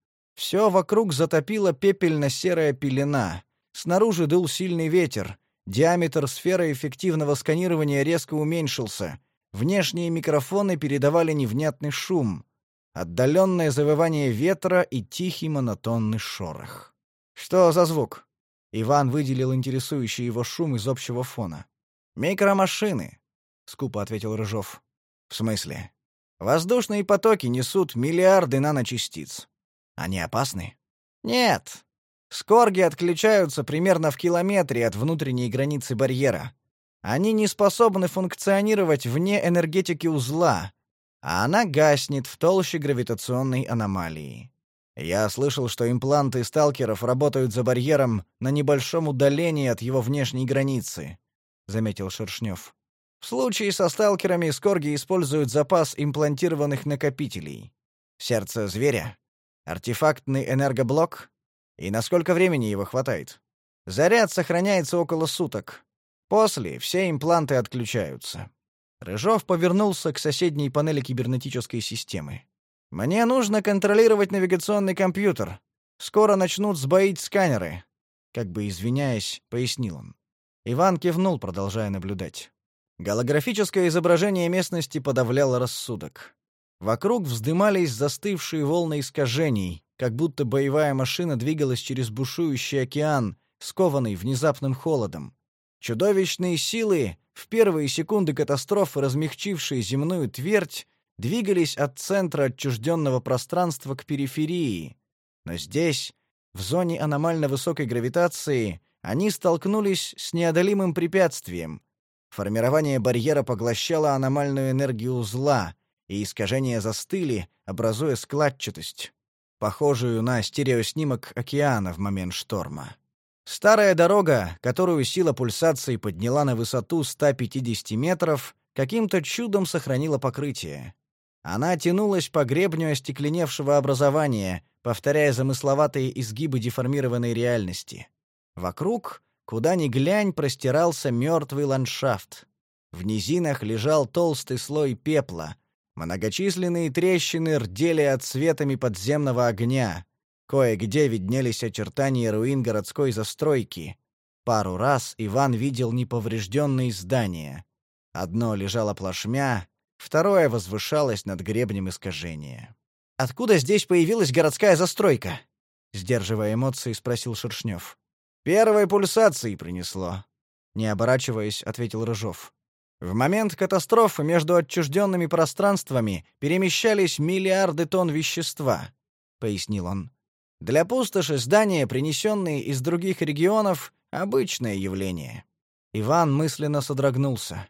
Все вокруг затопила пепельно-серая пелена. Снаружи дул сильный ветер. Диаметр сферы эффективного сканирования резко уменьшился. Внешние микрофоны передавали невнятный шум. Отдаленное завывание ветра и тихий монотонный шорох. «Что за звук?» Иван выделил интересующий его шум из общего фона. «Микромашины», — скупо ответил Рыжов. «В смысле?» «Воздушные потоки несут миллиарды наночастиц. Они опасны?» «Нет. Скорги отключаются примерно в километре от внутренней границы барьера. Они не способны функционировать вне энергетики узла, а она гаснет в толще гравитационной аномалии. Я слышал, что импланты сталкеров работают за барьером на небольшом удалении от его внешней границы, заметил Шершнев. В случае со сталкерами скорги используют запас имплантированных накопителей. Сердце зверя, артефактный энергоблок и на сколько времени его хватает? Заряд сохраняется около суток. После все импланты отключаются. Рыжов повернулся к соседней панели кибернетической системы. Мне нужно контролировать навигационный компьютер. Скоро начнут сбоить сканеры, как бы извиняясь, пояснил он. Иван кивнул, продолжая наблюдать. Голографическое изображение местности подавляло рассудок. Вокруг вздымались застывшие волны искажений, как будто боевая машина двигалась через бушующий океан, скованный внезапным холодом. Чудовищные силы, в первые секунды катастрофы размягчившие земную твердь, двигались от центра отчужденного пространства к периферии. Но здесь, в зоне аномально высокой гравитации, они столкнулись с неодолимым препятствием. Формирование барьера поглощало аномальную энергию узла, и искажения застыли, образуя складчатость, похожую на стереоснимок океана в момент шторма. Старая дорога, которую сила пульсации подняла на высоту 150 метров, каким-то чудом сохранила покрытие. Она тянулась по гребню остекленевшего образования, повторяя замысловатые изгибы деформированной реальности. Вокруг, куда ни глянь, простирался мертвый ландшафт. В низинах лежал толстый слой пепла. Многочисленные трещины рдели от светами подземного огня. Кое-где виднелись очертания руин городской застройки. Пару раз Иван видел неповрежденные здания. Одно лежало плашмя, Второе возвышалось над гребнем искажения. «Откуда здесь появилась городская застройка?» Сдерживая эмоции, спросил Шершнев. «Первой пульсации принесло», — не оборачиваясь, ответил Рыжов. В момент катастрофы между отчужденными пространствами перемещались миллиарды тонн вещества, — пояснил он. Для пустоши здания, принесенные из других регионов, — обычное явление. Иван мысленно содрогнулся.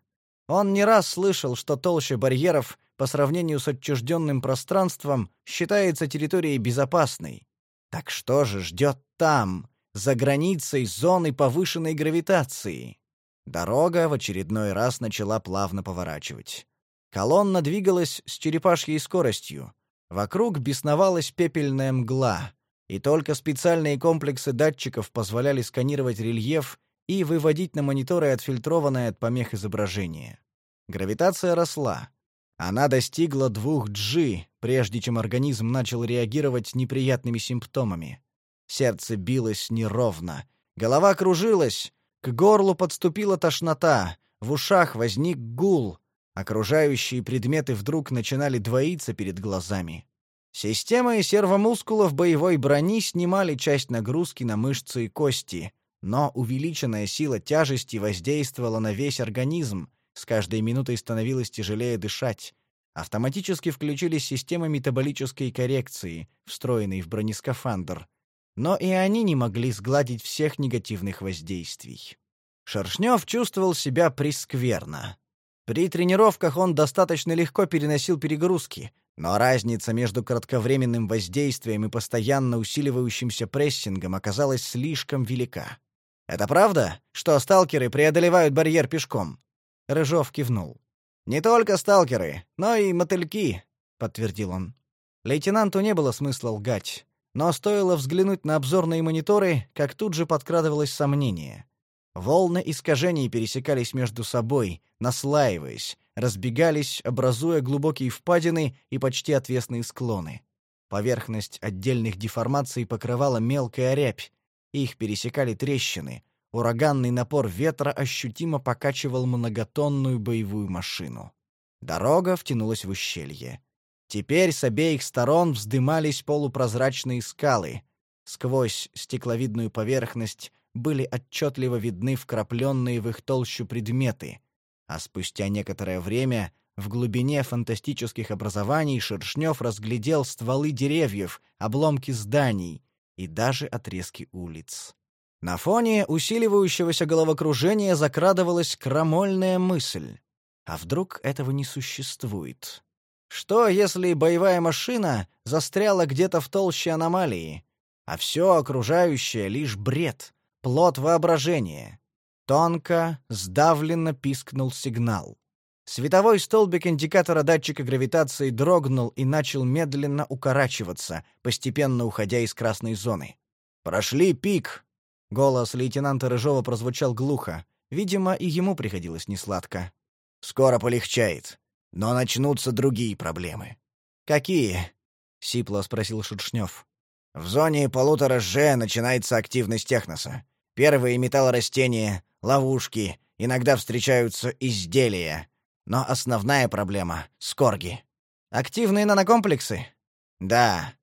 Он не раз слышал, что толща барьеров по сравнению с отчужденным пространством считается территорией безопасной. Так что же ждет там, за границей зоны повышенной гравитации? Дорога в очередной раз начала плавно поворачивать. Колонна двигалась с черепашьей скоростью. Вокруг бесновалась пепельная мгла, и только специальные комплексы датчиков позволяли сканировать рельеф и выводить на мониторы отфильтрованное от помех изображение. Гравитация росла. Она достигла двух G, прежде чем организм начал реагировать неприятными симптомами. Сердце билось неровно, голова кружилась, к горлу подступила тошнота, в ушах возник гул, окружающие предметы вдруг начинали двоиться перед глазами. Системы сервомускулов боевой брони снимали часть нагрузки на мышцы и кости, но увеличенная сила тяжести воздействовала на весь организм, с каждой минутой становилось тяжелее дышать. Автоматически включились системы метаболической коррекции, встроенные в бронескафандр. Но и они не могли сгладить всех негативных воздействий. Шершнев чувствовал себя прискверно. При тренировках он достаточно легко переносил перегрузки, Но разница между кратковременным воздействием и постоянно усиливающимся прессингом оказалась слишком велика. «Это правда, что сталкеры преодолевают барьер пешком?» Рыжов кивнул. «Не только сталкеры, но и мотыльки», — подтвердил он. Лейтенанту не было смысла лгать, но стоило взглянуть на обзорные мониторы, как тут же подкрадывалось сомнение. Волны искажений пересекались между собой, наслаиваясь, разбегались, образуя глубокие впадины и почти отвесные склоны. Поверхность отдельных деформаций покрывала мелкая рябь, их пересекали трещины. Ураганный напор ветра ощутимо покачивал многотонную боевую машину. Дорога втянулась в ущелье. Теперь с обеих сторон вздымались полупрозрачные скалы. Сквозь стекловидную поверхность были отчетливо видны вкрапленные в их толщу предметы, а спустя некоторое время в глубине фантастических образований Шершнев разглядел стволы деревьев, обломки зданий и даже отрезки улиц. На фоне усиливающегося головокружения закрадывалась крамольная мысль. А вдруг этого не существует? Что, если боевая машина застряла где-то в толще аномалии, а все окружающее — лишь бред, плод воображения. Тонко, сдавленно пискнул сигнал. Световой столбик индикатора датчика гравитации дрогнул и начал медленно укорачиваться, постепенно уходя из красной зоны. «Прошли пик!» Голос лейтенанта Рыжова прозвучал глухо. Видимо, и ему приходилось несладко. «Скоро полегчает. Но начнутся другие проблемы». «Какие?» — сипло спросил Шершнев. «В зоне полутора Ж начинается активность техноса. Первые металлорастения, ловушки, иногда встречаются изделия. Но основная проблема — скорги. Активные нанокомплексы? Да.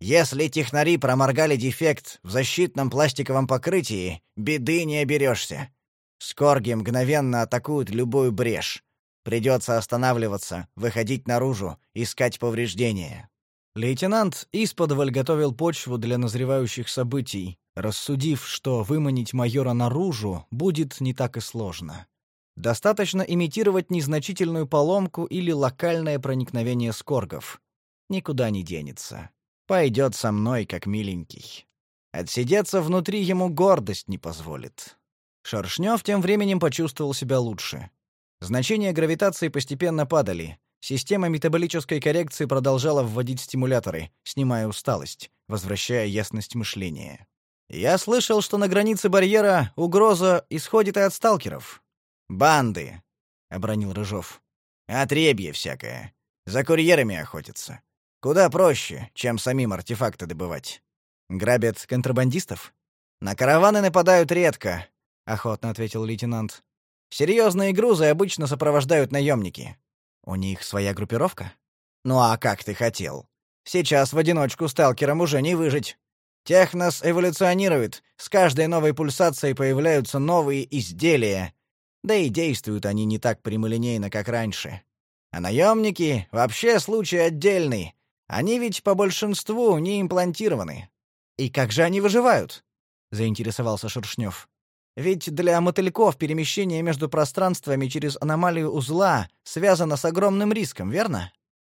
Если технари проморгали дефект в защитном пластиковом покрытии, беды не оберешься. Скорги мгновенно атакуют любую брешь. Придется останавливаться, выходить наружу, искать повреждения. Лейтенант исподволь готовил почву для назревающих событий, рассудив, что выманить майора наружу будет не так и сложно. Достаточно имитировать незначительную поломку или локальное проникновение скоргов. Никуда не денется. Пойдет со мной, как миленький. Отсидеться внутри ему гордость не позволит. Шершнев тем временем почувствовал себя лучше. Значения гравитации постепенно падали, Система метаболической коррекции продолжала вводить стимуляторы, снимая усталость, возвращая ясность мышления. Я слышал, что на границе барьера угроза исходит и от сталкеров. Банды, обронил Рыжов. Отребье всякое. За курьерами охотятся. Куда проще, чем самим артефакты добывать. Грабят контрабандистов? На караваны нападают редко, охотно ответил лейтенант. Серьезные грузы обычно сопровождают наемники. У них своя группировка? Ну а как ты хотел? Сейчас в одиночку сталкерам уже не выжить. Технос эволюционирует, с каждой новой пульсацией появляются новые изделия. Да и действуют они не так прямолинейно, как раньше. А наемники — вообще случай отдельный. Они ведь по большинству не имплантированы. И как же они выживают? заинтересовался Шершнев. Ведь для мотыльков перемещение между пространствами через аномалию узла связано с огромным риском, верно?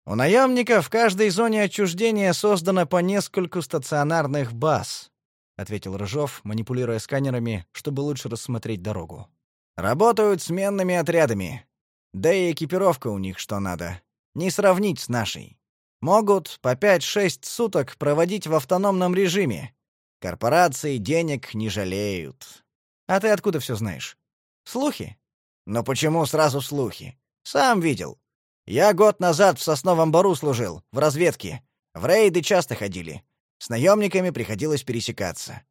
У наемников в каждой зоне отчуждения создано по нескольку стационарных баз, ответил Рыжов, манипулируя сканерами, чтобы лучше рассмотреть дорогу. Работают сменными отрядами. Да и экипировка у них что надо. Не сравнить с нашей. Могут по 5-6 суток проводить в автономном режиме. Корпорации денег не жалеют. А ты откуда все знаешь? Слухи? Но почему сразу слухи? Сам видел. Я год назад в Сосновом Бору служил, в разведке. В рейды часто ходили. С наемниками приходилось пересекаться.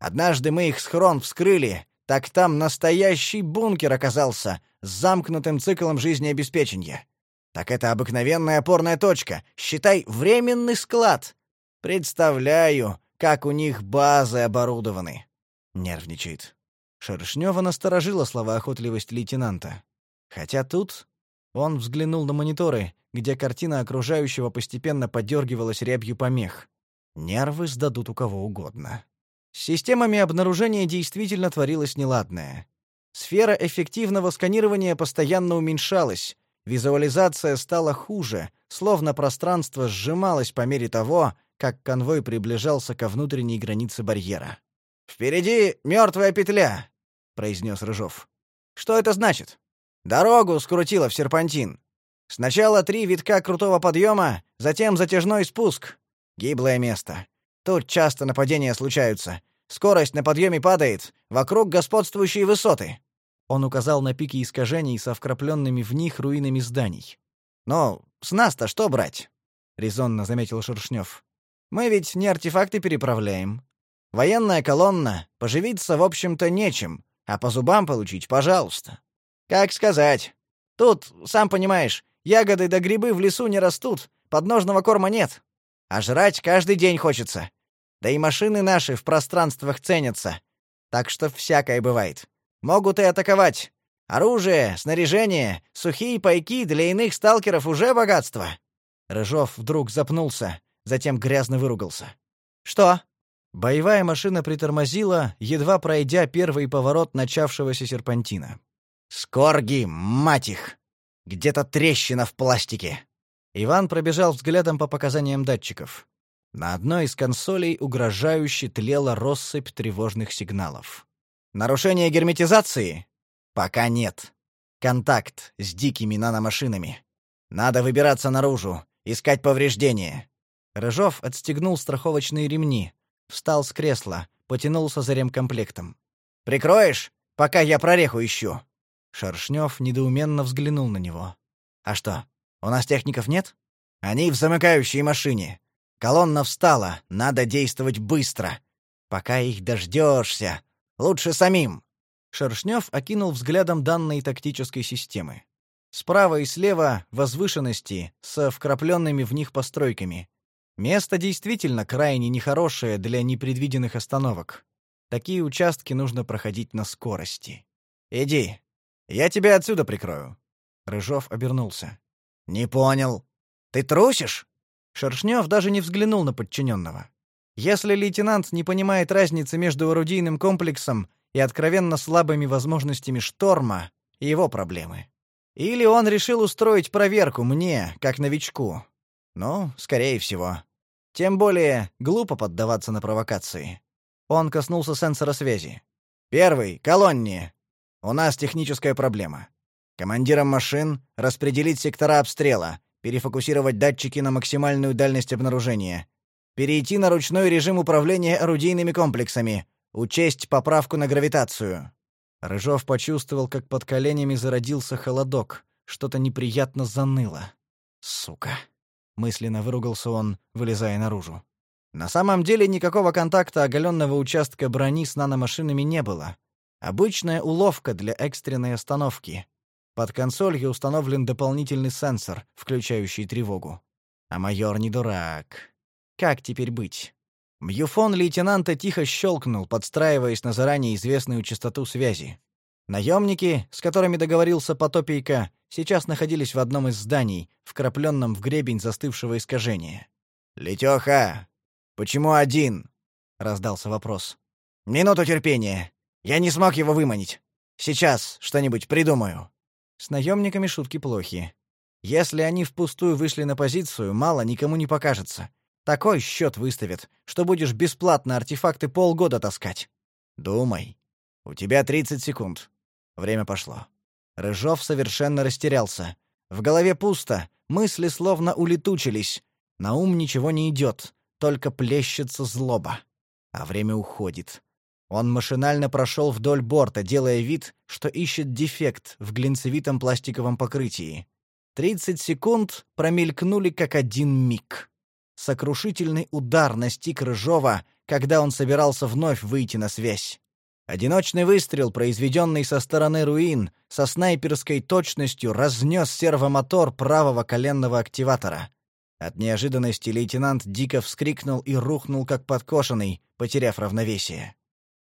Однажды мы их схрон вскрыли, так там настоящий бункер оказался с замкнутым циклом жизнеобеспечения. Так это обыкновенная опорная точка, считай, временный склад. Представляю, как у них базы оборудованы. Нервничает. Шершнева насторожила слова охотливость лейтенанта. Хотя тут он взглянул на мониторы, где картина окружающего постепенно подергивалась рябью помех. Нервы сдадут у кого угодно. С системами обнаружения действительно творилось неладное. Сфера эффективного сканирования постоянно уменьшалась, визуализация стала хуже, словно пространство сжималось по мере того, как конвой приближался ко внутренней границе барьера. «Впереди мертвая петля», — произнес Рыжов. «Что это значит? Дорогу скрутило в серпантин. Сначала три витка крутого подъема, затем затяжной спуск. Гиблое место. Тут часто нападения случаются. Скорость на подъеме падает, вокруг господствующие высоты. Он указал на пики искажений со вкрапленными в них руинами зданий. «Ну, с нас-то что брать?» — резонно заметил Шершнев. «Мы ведь не артефакты переправляем. Военная колонна, поживиться, в общем-то, нечем, а по зубам получить — пожалуйста». «Как сказать. Тут, сам понимаешь, ягоды да грибы в лесу не растут, подножного корма нет. А жрать каждый день хочется. Да и машины наши в пространствах ценятся. Так что всякое бывает. Могут и атаковать. Оружие, снаряжение, сухие пайки для иных сталкеров уже богатство. Рыжов вдруг запнулся, затем грязно выругался. Что? Боевая машина притормозила, едва пройдя первый поворот начавшегося серпантина. Скорги, мать их! Где-то трещина в пластике. Иван пробежал взглядом по показаниям датчиков. На одной из консолей угрожающе тлела россыпь тревожных сигналов. Нарушение герметизации? Пока нет. Контакт с дикими наномашинами. Надо выбираться наружу, искать повреждения. Рыжов отстегнул страховочные ремни, встал с кресла, потянулся за ремкомплектом. «Прикроешь, пока я прореху ищу?» Шершнев недоуменно взглянул на него. «А что, у нас техников нет?» «Они в замыкающей машине. Колонна встала, надо действовать быстро. Пока их дождешься, Лучше самим. Шершнев окинул взглядом данные тактической системы. Справа и слева возвышенности со вкрапленными в них постройками. Место действительно крайне нехорошее для непредвиденных остановок. Такие участки нужно проходить на скорости. Иди, я тебя отсюда прикрою. Рыжов обернулся. Не понял. Ты трусишь? Шершнев даже не взглянул на подчиненного. Если лейтенант не понимает разницы между орудийным комплексом и откровенно слабыми возможностями шторма, его проблемы. Или он решил устроить проверку мне, как новичку. Ну, скорее всего. Тем более глупо поддаваться на провокации. Он коснулся сенсора связи. Первый колонне. У нас техническая проблема. Командирам машин распределить сектора обстрела, перефокусировать датчики на максимальную дальность обнаружения, Перейти на ручной режим управления орудийными комплексами. Учесть поправку на гравитацию. Рыжов почувствовал, как под коленями зародился холодок. Что-то неприятно заныло. Сука, мысленно выругался он, вылезая наружу. На самом деле никакого контакта оголенного участка брони с наномашинами не было. Обычная уловка для экстренной остановки. Под консолью установлен дополнительный сенсор, включающий тревогу. А майор не дурак. Как теперь быть? Мьюфон лейтенанта тихо щелкнул, подстраиваясь на заранее известную частоту связи. Наемники, с которыми договорился Потопийка, сейчас находились в одном из зданий, вкрапленном в гребень застывшего искажения. «Летёха, почему один?» — раздался вопрос. «Минуту терпения. Я не смог его выманить. Сейчас что-нибудь придумаю». С наемниками шутки плохи. Если они впустую вышли на позицию, мало никому не покажется. Такой счет выставят, что будешь бесплатно артефакты полгода таскать. Думай. У тебя 30 секунд. Время пошло. Рыжов совершенно растерялся. В голове пусто, мысли словно улетучились. На ум ничего не идет, только плещется злоба. А время уходит. Он машинально прошел вдоль борта, делая вид, что ищет дефект в глинцевитом пластиковом покрытии. Тридцать секунд промелькнули как один миг. Сокрушительный удар настиг Рыжова, когда он собирался вновь выйти на связь. Одиночный выстрел, произведенный со стороны руин, со снайперской точностью разнес сервомотор правого коленного активатора. От неожиданности лейтенант дико вскрикнул и рухнул как подкошенный, потеряв равновесие.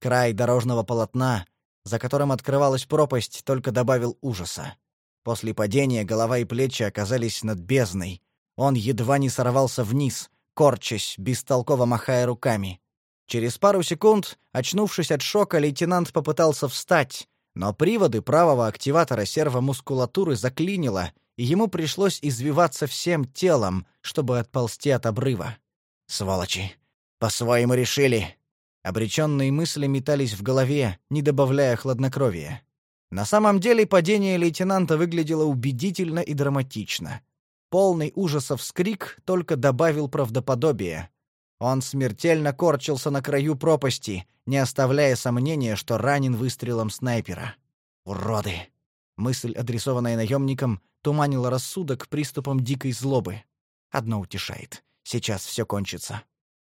Край дорожного полотна, за которым открывалась пропасть, только добавил ужаса. После падения голова и плечи оказались над бездной, он едва не сорвался вниз, корчась, бестолково махая руками. Через пару секунд, очнувшись от шока, лейтенант попытался встать, но приводы правого активатора сервомускулатуры заклинило, и ему пришлось извиваться всем телом, чтобы отползти от обрыва. «Сволочи! По-своему решили!» Обреченные мысли метались в голове, не добавляя хладнокровия. На самом деле падение лейтенанта выглядело убедительно и драматично. Полный ужасов вскрик только добавил правдоподобия. Он смертельно корчился на краю пропасти, не оставляя сомнения, что ранен выстрелом снайпера. «Уроды!» Мысль, адресованная наемникам, туманила рассудок приступом дикой злобы. Одно утешает. Сейчас все кончится.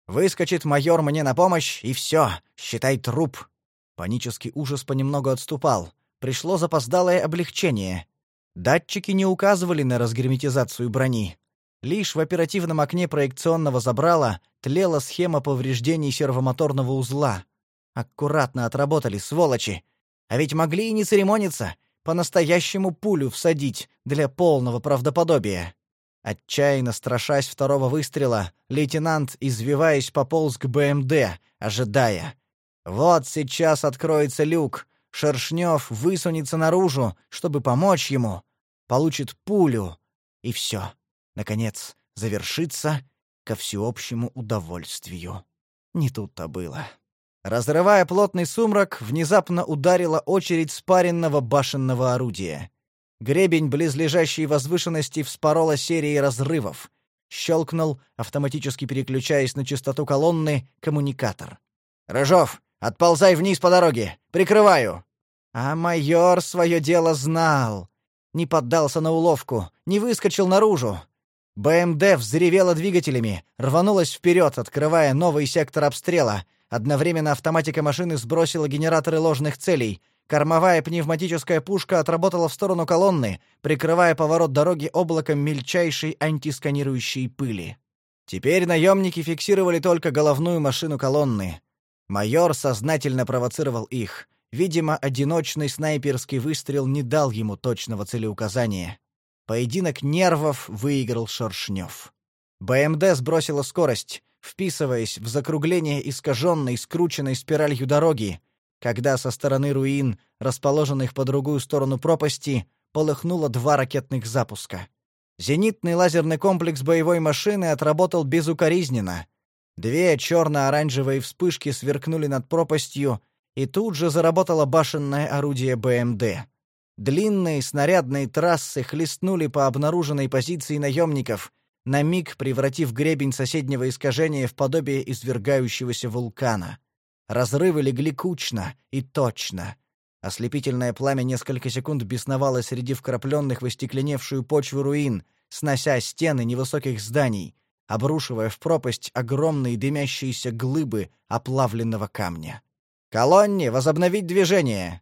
Выскочит майор мне на помощь, и все, считай труп. Панический ужас понемногу отступал. Пришло запоздалое облегчение. Датчики не указывали на разгерметизацию брони. Лишь в оперативном окне проекционного забрала тлела схема повреждений сервомоторного узла. Аккуратно отработали, сволочи. А ведь могли и не церемониться, по-настоящему пулю всадить для полного правдоподобия. Отчаянно страшась второго выстрела, лейтенант, извиваясь, пополз к БМД, ожидая. Вот сейчас откроется люк, Шершнев высунется наружу, чтобы помочь ему, получит пулю, и все наконец, завершится ко всеобщему удовольствию. Не тут-то было. Разрывая плотный сумрак, внезапно ударила очередь спаренного башенного орудия. Гребень близлежащей возвышенности вспорола серией разрывов. Щелкнул, автоматически переключаясь на частоту колонны, коммуникатор. «Рыжов, отползай вниз по дороге! Прикрываю!» А майор свое дело знал. Не поддался на уловку, не выскочил наружу. БМД взревела двигателями, рванулась вперед, открывая новый сектор обстрела. Одновременно автоматика машины сбросила генераторы ложных целей. Кормовая пневматическая пушка отработала в сторону колонны, прикрывая поворот дороги облаком мельчайшей антисканирующей пыли. Теперь наемники фиксировали только головную машину колонны. Майор сознательно провоцировал их. Видимо, одиночный снайперский выстрел не дал ему точного целеуказания. Поединок нервов выиграл Шершнев. БМД сбросила скорость, вписываясь в закругление искаженной, скрученной спиралью дороги, когда со стороны руин, расположенных по другую сторону пропасти, полыхнуло два ракетных запуска. Зенитный лазерный комплекс боевой машины отработал безукоризненно. Две черно-оранжевые вспышки сверкнули над пропастью, и тут же заработало башенное орудие БМД. Длинные снарядные трассы хлестнули по обнаруженной позиции наемников, на миг превратив гребень соседнего искажения в подобие извергающегося вулкана. Разрывы легли кучно и точно. Ослепительное пламя несколько секунд бесновало среди вкрапленных в остекленевшую почву руин, снося стены невысоких зданий, обрушивая в пропасть огромные дымящиеся глыбы оплавленного камня. «Колонне возобновить движение!»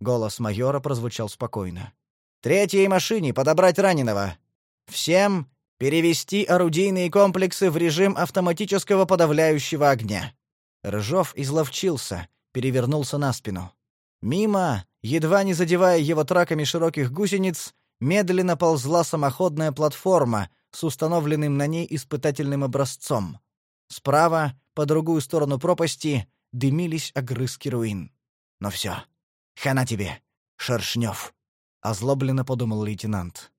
Голос майора прозвучал спокойно. Третьей машине подобрать раненого. Всем перевести орудийные комплексы в режим автоматического подавляющего огня. Рыжов изловчился, перевернулся на спину. Мимо, едва не задевая его траками широких гусениц, медленно ползла самоходная платформа с установленным на ней испытательным образцом. Справа, по другую сторону пропасти, дымились огрызки руин. Но все. Хана тебе, Шершнев, озлобленно подумал лейтенант.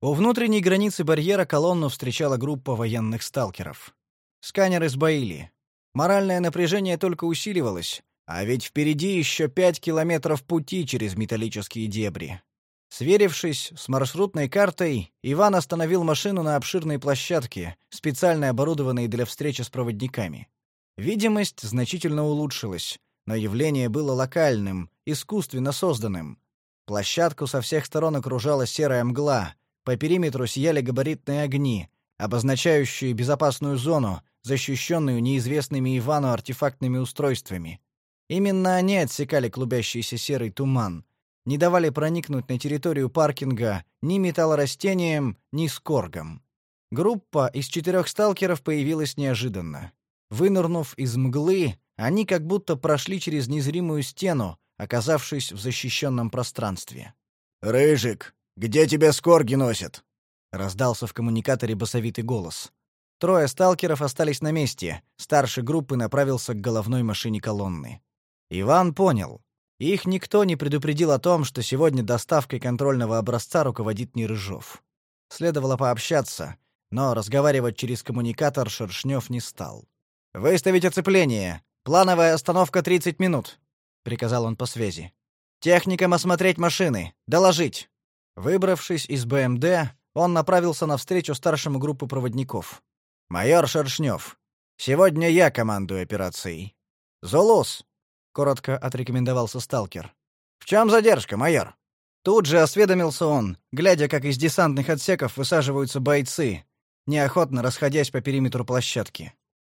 У внутренней границы барьера колонну встречала группа военных сталкеров. Сканеры сбоили. Моральное напряжение только усиливалось, а ведь впереди еще пять километров пути через металлические дебри. Сверившись с маршрутной картой, Иван остановил машину на обширной площадке, специально оборудованной для встречи с проводниками. Видимость значительно улучшилась, но явление было локальным, искусственно созданным. Площадку со всех сторон окружала серая мгла, по периметру сияли габаритные огни, обозначающие безопасную зону, защищенную неизвестными Ивану артефактными устройствами. Именно они отсекали клубящийся серый туман, не давали проникнуть на территорию паркинга ни металлорастениям, ни скоргам. Группа из четырех сталкеров появилась неожиданно. Вынырнув из мглы, они как будто прошли через незримую стену, оказавшись в защищенном пространстве. «Рыжик, где тебя скорги носят?» — раздался в коммуникаторе басовитый голос. Трое сталкеров остались на месте, старший группы направился к головной машине колонны. Иван понял. Их никто не предупредил о том, что сегодня доставкой контрольного образца руководит не Рыжов. Следовало пообщаться, но разговаривать через коммуникатор Шершнев не стал. «Выставить оцепление. Плановая остановка 30 минут», — приказал он по связи. «Техникам осмотреть машины. Доложить». Выбравшись из БМД, он направился навстречу старшему группы проводников. «Майор Шершнев, сегодня я командую операцией». «Зулус», — коротко отрекомендовался сталкер. «В чем задержка, майор?» Тут же осведомился он, глядя, как из десантных отсеков высаживаются бойцы, неохотно расходясь по периметру площадки.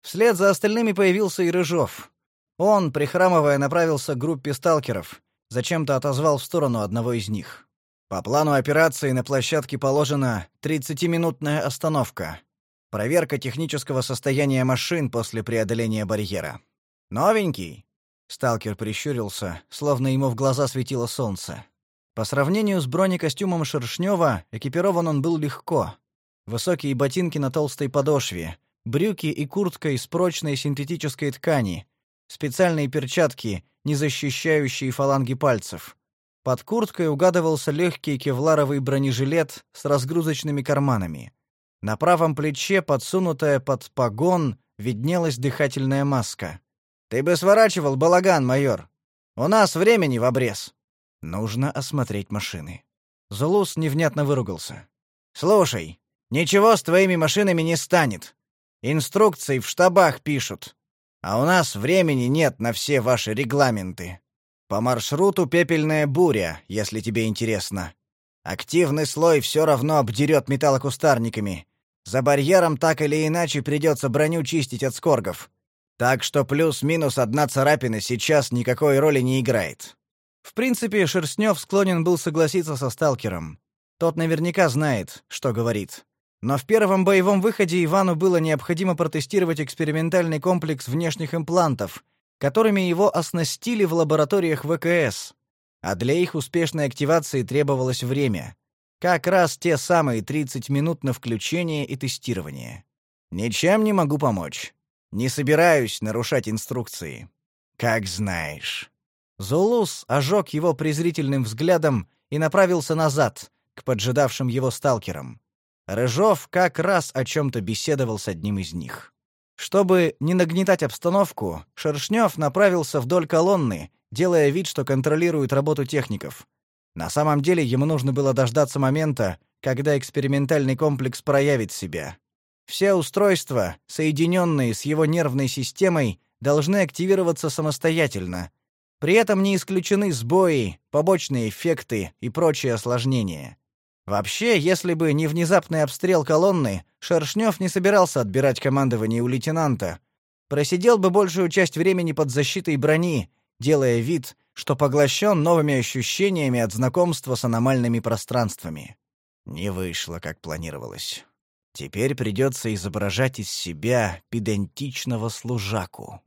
Вслед за остальными появился и Рыжов. Он, прихрамывая, направился к группе сталкеров, зачем-то отозвал в сторону одного из них. По плану операции на площадке положена 30-минутная остановка. Проверка технического состояния машин после преодоления барьера. Новенький. Сталкер прищурился, словно ему в глаза светило солнце. По сравнению с бронекостюмом Шершнева, экипирован он был легко. Высокие ботинки на толстой подошве, брюки и куртка из прочной синтетической ткани, специальные перчатки, не защищающие фаланги пальцев. Под курткой угадывался легкий кевларовый бронежилет с разгрузочными карманами. На правом плече, подсунутая под погон, виднелась дыхательная маска. «Ты бы сворачивал, балаган, майор! У нас времени в обрез!» Нужно осмотреть машины. Зулус невнятно выругался. «Слушай, ничего с твоими машинами не станет. Инструкции в штабах пишут. А у нас времени нет на все ваши регламенты. По маршруту пепельная буря, если тебе интересно. Активный слой все равно обдерет металлокустарниками. За барьером так или иначе придется броню чистить от скоргов. Так что плюс-минус одна царапина сейчас никакой роли не играет. В принципе, Шерстнев склонен был согласиться со сталкером. Тот наверняка знает, что говорит. Но в первом боевом выходе Ивану было необходимо протестировать экспериментальный комплекс внешних имплантов, которыми его оснастили в лабораториях ВКС. А для их успешной активации требовалось время. Как раз те самые 30 минут на включение и тестирование. Ничем не могу помочь. Не собираюсь нарушать инструкции. Как знаешь. Зулус ожег его презрительным взглядом и направился назад, к поджидавшим его сталкерам. Рыжов как раз о чем-то беседовал с одним из них. Чтобы не нагнетать обстановку, Шершнев направился вдоль колонны, делая вид, что контролирует работу техников. На самом деле ему нужно было дождаться момента, когда экспериментальный комплекс проявит себя. Все устройства, соединенные с его нервной системой, должны активироваться самостоятельно, при этом не исключены сбои, побочные эффекты и прочие осложнения. Вообще, если бы не внезапный обстрел колонны, Шершнев не собирался отбирать командование у лейтенанта. Просидел бы большую часть времени под защитой брони, делая вид, что поглощен новыми ощущениями от знакомства с аномальными пространствами. Не вышло, как планировалось. Теперь придется изображать из себя педантичного служаку.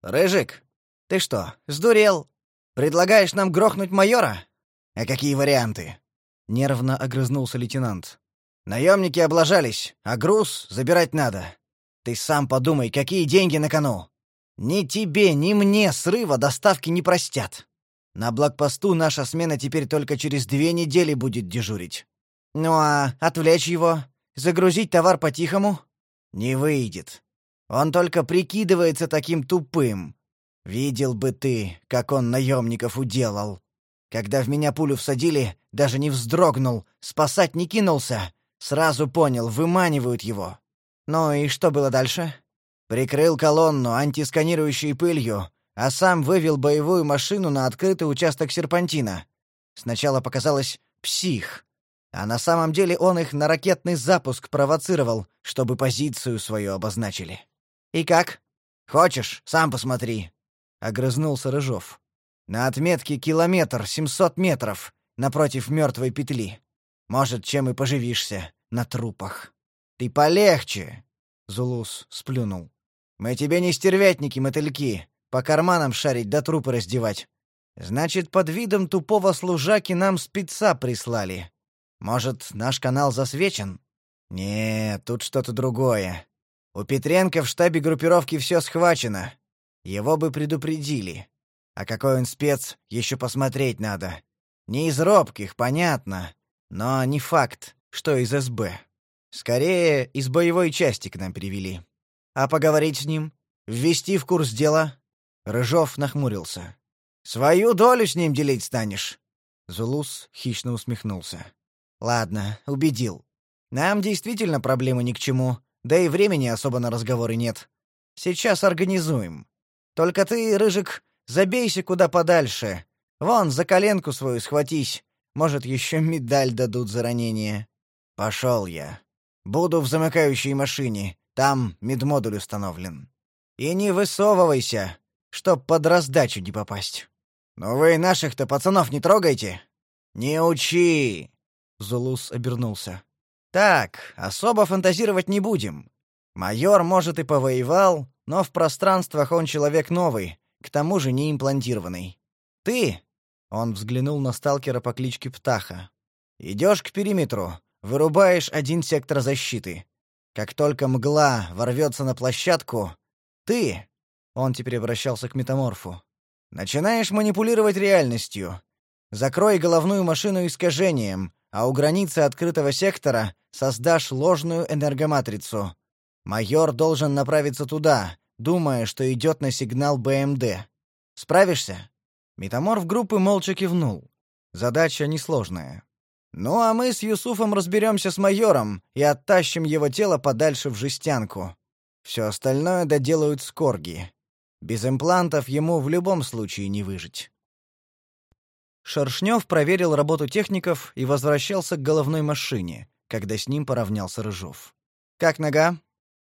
«Рыжик, ты что, сдурел? Предлагаешь нам грохнуть майора? А какие варианты?» Нервно огрызнулся лейтенант. «Наемники облажались, а груз забирать надо. Ты сам подумай, какие деньги на кону. Ни тебе, ни мне срыва доставки не простят. На блокпосту наша смена теперь только через две недели будет дежурить. Ну а отвлечь его, загрузить товар по-тихому? Не выйдет. Он только прикидывается таким тупым. Видел бы ты, как он наемников уделал. Когда в меня пулю всадили, даже не вздрогнул, спасать не кинулся. Сразу понял, выманивают его. Ну и что было дальше? Прикрыл колонну антисканирующей пылью, а сам вывел боевую машину на открытый участок серпантина. Сначала показалось «псих», а на самом деле он их на ракетный запуск провоцировал, чтобы позицию свою обозначили. «И как? Хочешь, сам посмотри», — огрызнулся Рыжов. «На отметке километр семьсот метров напротив мертвой петли. Может, чем и поживишься на трупах». «Ты полегче», — Зулус сплюнул. «Мы тебе не стервятники, мотыльки, по карманам шарить да трупы раздевать. Значит, под видом тупого служаки нам спеца прислали. Может, наш канал засвечен? Нет, тут что-то другое. У Петренко в штабе группировки все схвачено. Его бы предупредили. А какой он спец, еще посмотреть надо. Не из робких, понятно, но не факт, что из СБ. Скорее, из боевой части к нам привели. А поговорить с ним? Ввести в курс дела?» Рыжов нахмурился. «Свою долю с ним делить станешь?» Зулус хищно усмехнулся. «Ладно, убедил. Нам действительно проблемы ни к чему, да и времени особо на разговоры нет. Сейчас организуем. Только ты, Рыжик, забейся куда подальше. Вон, за коленку свою схватись. Может, еще медаль дадут за ранение. Пошел я. Буду в замыкающей машине. Там медмодуль установлен. И не высовывайся, чтоб под раздачу не попасть. Но вы наших-то пацанов не трогайте. Не учи. Зулус обернулся. Так, особо фантазировать не будем. Майор, может, и повоевал, но в пространствах он человек новый, к тому же не имплантированный. Ты, он взглянул на сталкера по кличке Птаха. Идешь к периметру, вырубаешь один сектор защиты. Как только мгла ворвется на площадку, ты, он теперь обращался к метаморфу, начинаешь манипулировать реальностью. Закрой головную машину искажением, а у границы открытого сектора создашь ложную энергоматрицу. Майор должен направиться туда, думая, что идет на сигнал БМД. Справишься? Метаморф группы молча кивнул. Задача несложная. Ну а мы с Юсуфом разберемся с майором и оттащим его тело подальше в жестянку. Все остальное доделают скорги. Без имплантов ему в любом случае не выжить. Шершнев проверил работу техников и возвращался к головной машине, когда с ним поравнялся Рыжов. «Как нога?»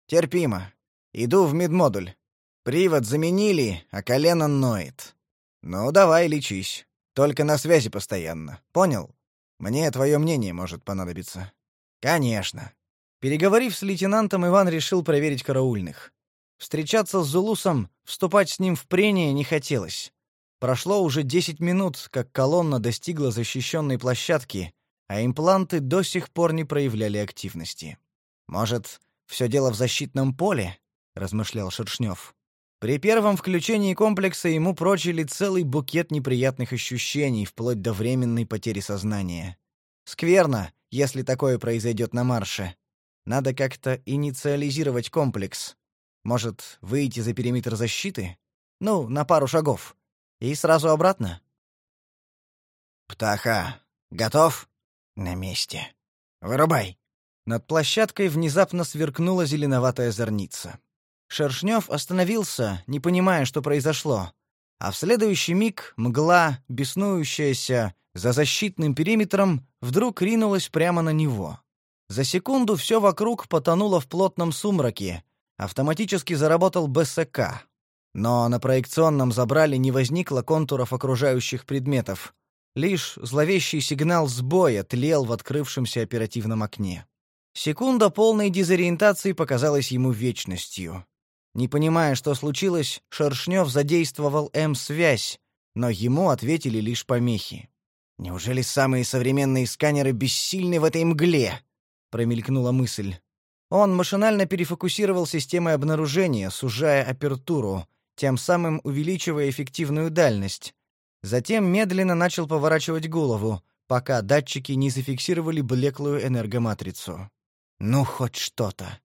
«Терпимо. Иду в медмодуль. Привод заменили, а колено ноет. Ну, давай лечись. Только на связи постоянно. Понял? Мне твое мнение может понадобиться». «Конечно». Переговорив с лейтенантом, Иван решил проверить караульных. Встречаться с Зулусом, вступать с ним в прение не хотелось. Прошло уже 10 минут, как колонна достигла защищенной площадки, а импланты до сих пор не проявляли активности. Может, все дело в защитном поле, размышлял Шершнев. При первом включении комплекса ему прочили целый букет неприятных ощущений, вплоть до временной потери сознания. Скверно, если такое произойдет на марше. Надо как-то инициализировать комплекс. Может, выйти за периметр защиты? Ну, на пару шагов. И сразу обратно? «Птаха, готов?» «На месте. Вырубай!» Над площадкой внезапно сверкнула зеленоватая зорница. Шершнев остановился, не понимая, что произошло. А в следующий миг мгла, беснующаяся за защитным периметром, вдруг ринулась прямо на него. За секунду все вокруг потонуло в плотном сумраке. Автоматически заработал БСК. Но на проекционном забрале не возникло контуров окружающих предметов. Лишь зловещий сигнал сбоя тлел в открывшемся оперативном окне. Секунда полной дезориентации показалась ему вечностью. Не понимая, что случилось, Шершнев задействовал М-связь, но ему ответили лишь помехи. «Неужели самые современные сканеры бессильны в этой мгле?» — промелькнула мысль. Он машинально перефокусировал системы обнаружения, сужая апертуру, тем самым увеличивая эффективную дальность. Затем медленно начал поворачивать голову, пока датчики не зафиксировали блеклую энергоматрицу. Ну, хоть что-то.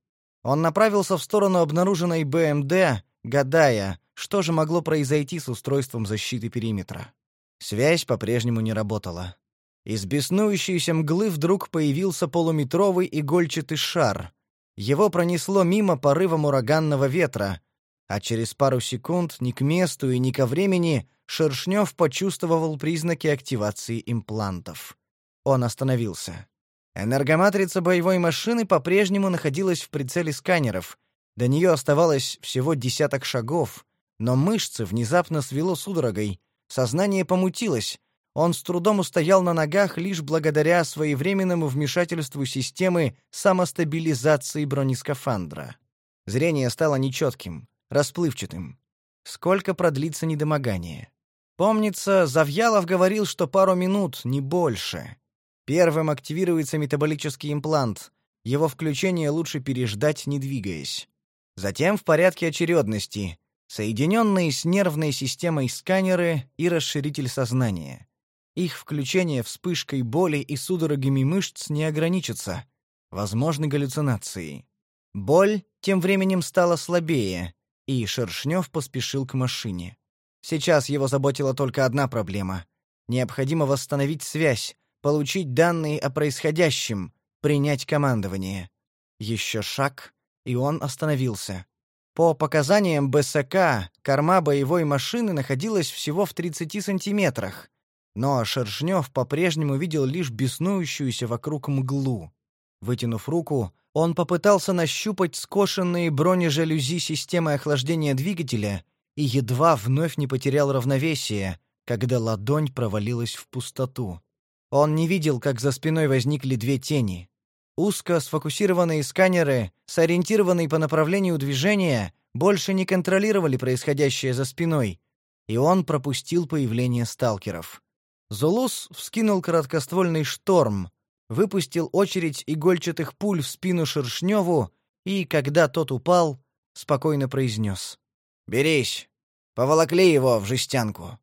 Он направился в сторону обнаруженной БМД, гадая, что же могло произойти с устройством защиты периметра. Связь по-прежнему не работала. Из беснующейся мглы вдруг появился полуметровый игольчатый шар. Его пронесло мимо порывом ураганного ветра, а через пару секунд ни к месту и ни ко времени Шершнев почувствовал признаки активации имплантов. Он остановился. Энергоматрица боевой машины по-прежнему находилась в прицеле сканеров. До нее оставалось всего десяток шагов, но мышцы внезапно свело судорогой, сознание помутилось. Он с трудом устоял на ногах лишь благодаря своевременному вмешательству системы самостабилизации бронескафандра. Зрение стало нечетким расплывчатым. Сколько продлится недомогание? Помнится, Завьялов говорил, что пару минут, не больше. Первым активируется метаболический имплант. Его включение лучше переждать, не двигаясь. Затем в порядке очередности. соединенные с нервной системой сканеры и расширитель сознания. Их включение вспышкой боли и судорогами мышц не ограничится. Возможны галлюцинации. Боль тем временем стала слабее, и Шершнев поспешил к машине. Сейчас его заботила только одна проблема. Необходимо восстановить связь, получить данные о происходящем, принять командование. Еще шаг, и он остановился. По показаниям БСК, корма боевой машины находилась всего в 30 сантиметрах, но Шершнев по-прежнему видел лишь беснующуюся вокруг мглу. Вытянув руку, он попытался нащупать скошенные бронежалюзи системы охлаждения двигателя и едва вновь не потерял равновесие, когда ладонь провалилась в пустоту. Он не видел, как за спиной возникли две тени. Узко сфокусированные сканеры, сориентированные по направлению движения, больше не контролировали происходящее за спиной, и он пропустил появление сталкеров. Зулус вскинул короткоствольный шторм, выпустил очередь игольчатых пуль в спину Шершневу и, когда тот упал, спокойно произнес. «Берись! Поволокли его в жестянку!»